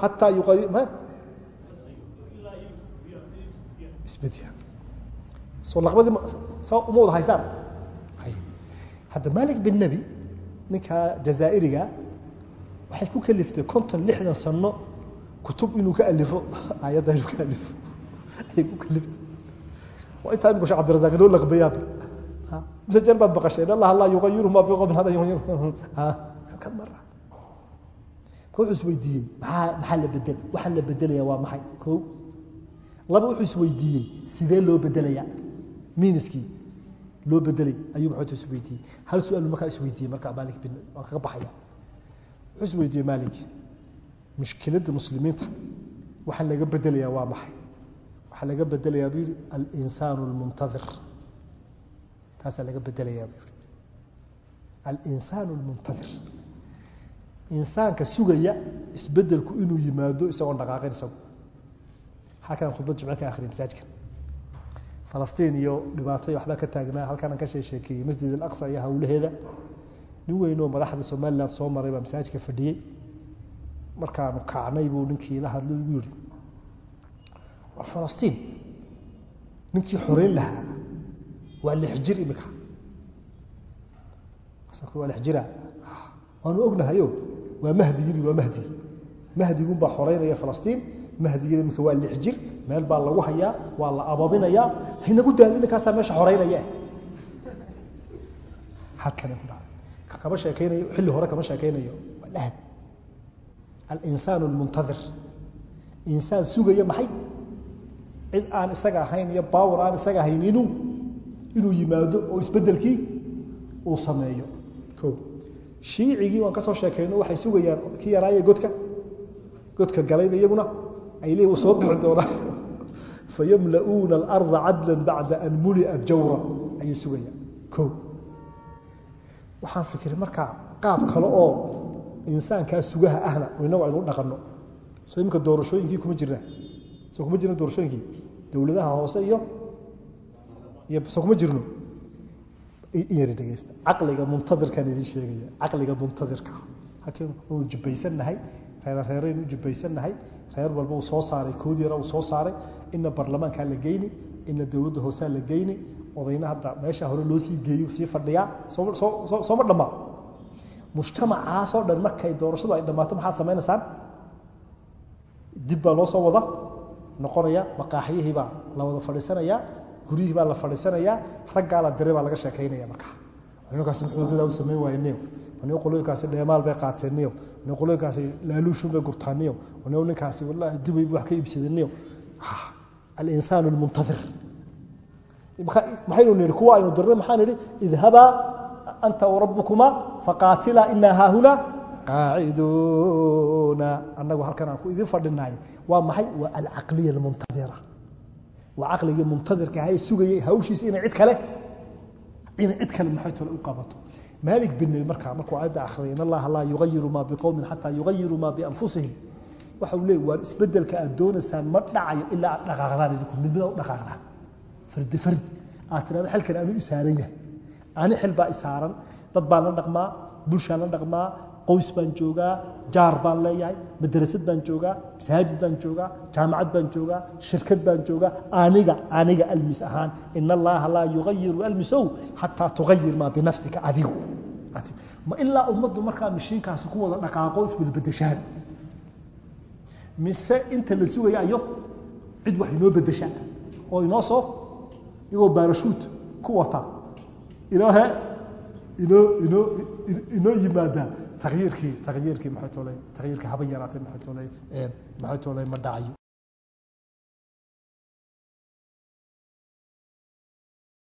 xataa isbedya soo laqbadii uma hadda malik bin nebi ninkaa jazaa'iriga waxay ku kaliftay konton lixdan sano kutub inuu ka alifo aayadda inuu ka alifo ayay ku kaliftay. Waa intaa imika shek cabdirasaaq inoo laqbayaan baqashay in allah laa yugayiru ma biqowmin hada yugayiru kan mara. Wuxuu isweydiiyey maxaa maxaa la bedel? Waxaan la bedelaya waa maxay? Ko laba wuxuu isweydiiyey sidee loo bedelayaa? Miniskii loo bedelay ayuu maxuu isweydiiyey hal su'aal markaa isweydiiyey markaa maalik bin waan kaga baxaya. Wuxuu isweydiiyey maalik mushkiladda muslimiinta waxaan laga bedelayaa waa maxay? Waxaa laga bedelayaa buu yihi alinsaanu almuntadir taasaa laga bedelayaa buu yihi alinsaanu almuntadir insaanka sugaya isbedelku inuu yimaado isagoon dhaqaaqin isagu halkaan khudbad jimce ka akhriya masaajidka. Falastiin iyo dhibaato iyo ka taagnaa halkaan ka shee sheekeeyey masjid alaqsa iyo howlaheeda nin weyn oo madaxda somaliland soo maray baa masaajidka fadhiyey. Markaanu kacnay buu ninkii la hadlay ugu yihi war falastiin. Ninkii xoreyn lahaa. Waa lix jir imika waa lix jira. Waanu ognahayo waa mahdigii waa mahdigii mahdigun baa xoreynaya falastiin mahdigiina imika waa lix jir meel baa lagu hayaa waa la ababinayaa haynagu daali ninkaasaa meesha xoreynaya halkana ku dhacay ka kama sheekaynayo xilli hore kama sheekaynayo. Waa dhahab. Alinsaanu almuntadir insaan sugaya maxay? Cid aan isaga ahayn iyo baawar aan isaga ahayn inuu yimaado oo isbedelkii uu sameeyo. O shiicigii waan ka soo sheekayno waxay sugayaan kii yaraaye godka. Godka galayba iyaguna ay leeyihiin soo bixi doonaa. Fayamla'uuna alarda cadla bacda an muli'at jawra ayuu sugayaan o waxaan fikiray markaa qaab kale oo insaankaa sugaha ahna inagu aynu dhaqanno. Soo iminka doorashooyinkii kuma jirnaa soo kuma jirna doorashooyinkii? Dowladaha hoose iyo soo kuma jirno? Dhegeysta caqliga muntadirkaan idin sheegaya. Caqliga muntadirka. Halkeen uu jubbaysannahay reer reeraynu jubbaysannahay reer walba uu soo saaray kood yara uu soo saaray. Ina barlamaankaa la geyni ina dowladda hoosaa la geyni. Odayna hadda meesha hore loo sii geeyo sii fadhiyaa. Sooma soo sooma dhammaa mujtamacaasoo dhan markay doorashadu ay dhammaato maxaad samaynaysaan dib baa loo soo wada noqonaya maqaaxyihii baa la wada fadhiisanayaa guryihii baa la fadhiisanayaa raggaa la diray baa laga sheekaynaya markaa. Ninkaasi muxuu dadaa u samayn waaye niyo nin qolooyinkaasi dheemaal bay qaateen niyo. Nin qolooyinkaasi laaluushun bay gurtaan niyo. Nin ninkaasi wallahi dubay wax ka iibsadeen niyo. Alinsaan almuntadir maxaynu nihi kuwa aynu dirnay maxaan idhi idhabaa anta warabbukuma faqaatilaa inaa haahuna qaaciduuna. Annagu halkan aan ku idin fadhinaay waa maxay? Waa alcaqliya almuntadira. Waa caqligii muntadirka ahay sugayay hawshiisa inay cid kale inay cid kale maxay tole u qabato maalik bin markaa markuu aayadda akhriyay in allaha laa yugayiru maa biqowmin xataa yugayiru maa bianfusihim. Waxa uu leeyay waar isbeddelka aad doonaysaan ma dhacayo ilaa aad dhaqaaqdaan idinku midnida u dhaqaaqdaan fardi fard. Aad tirahdo xilkan aanu isaaran yahay. Ani xil baa isaaran dad baan la dhaqmaa bulshaan la dhaqmaa qoys baan joogaa jaar baan leeyahay madrasad baan joogaa masaajid baan joogaa jaamacad baan joogaa shirkad baan joogaa. Aniga aniga almis ahaan in allaha laa yugayiru almisow xataa tugayir maa binafsika adigu. Ilaa ummaddu markaa mishiinkaasi ku wada dhaqaaqo iswada bedeshaan mise inta la sugaya ayo cid wax inoo bedesha oo inoo soo iyagoo baarashuut ku wata? Inoohe inoo inoo inoo yimaadaa takyiirkii maxay toolay takyiirkii haba yaraatay maxay toolay ma dhacayo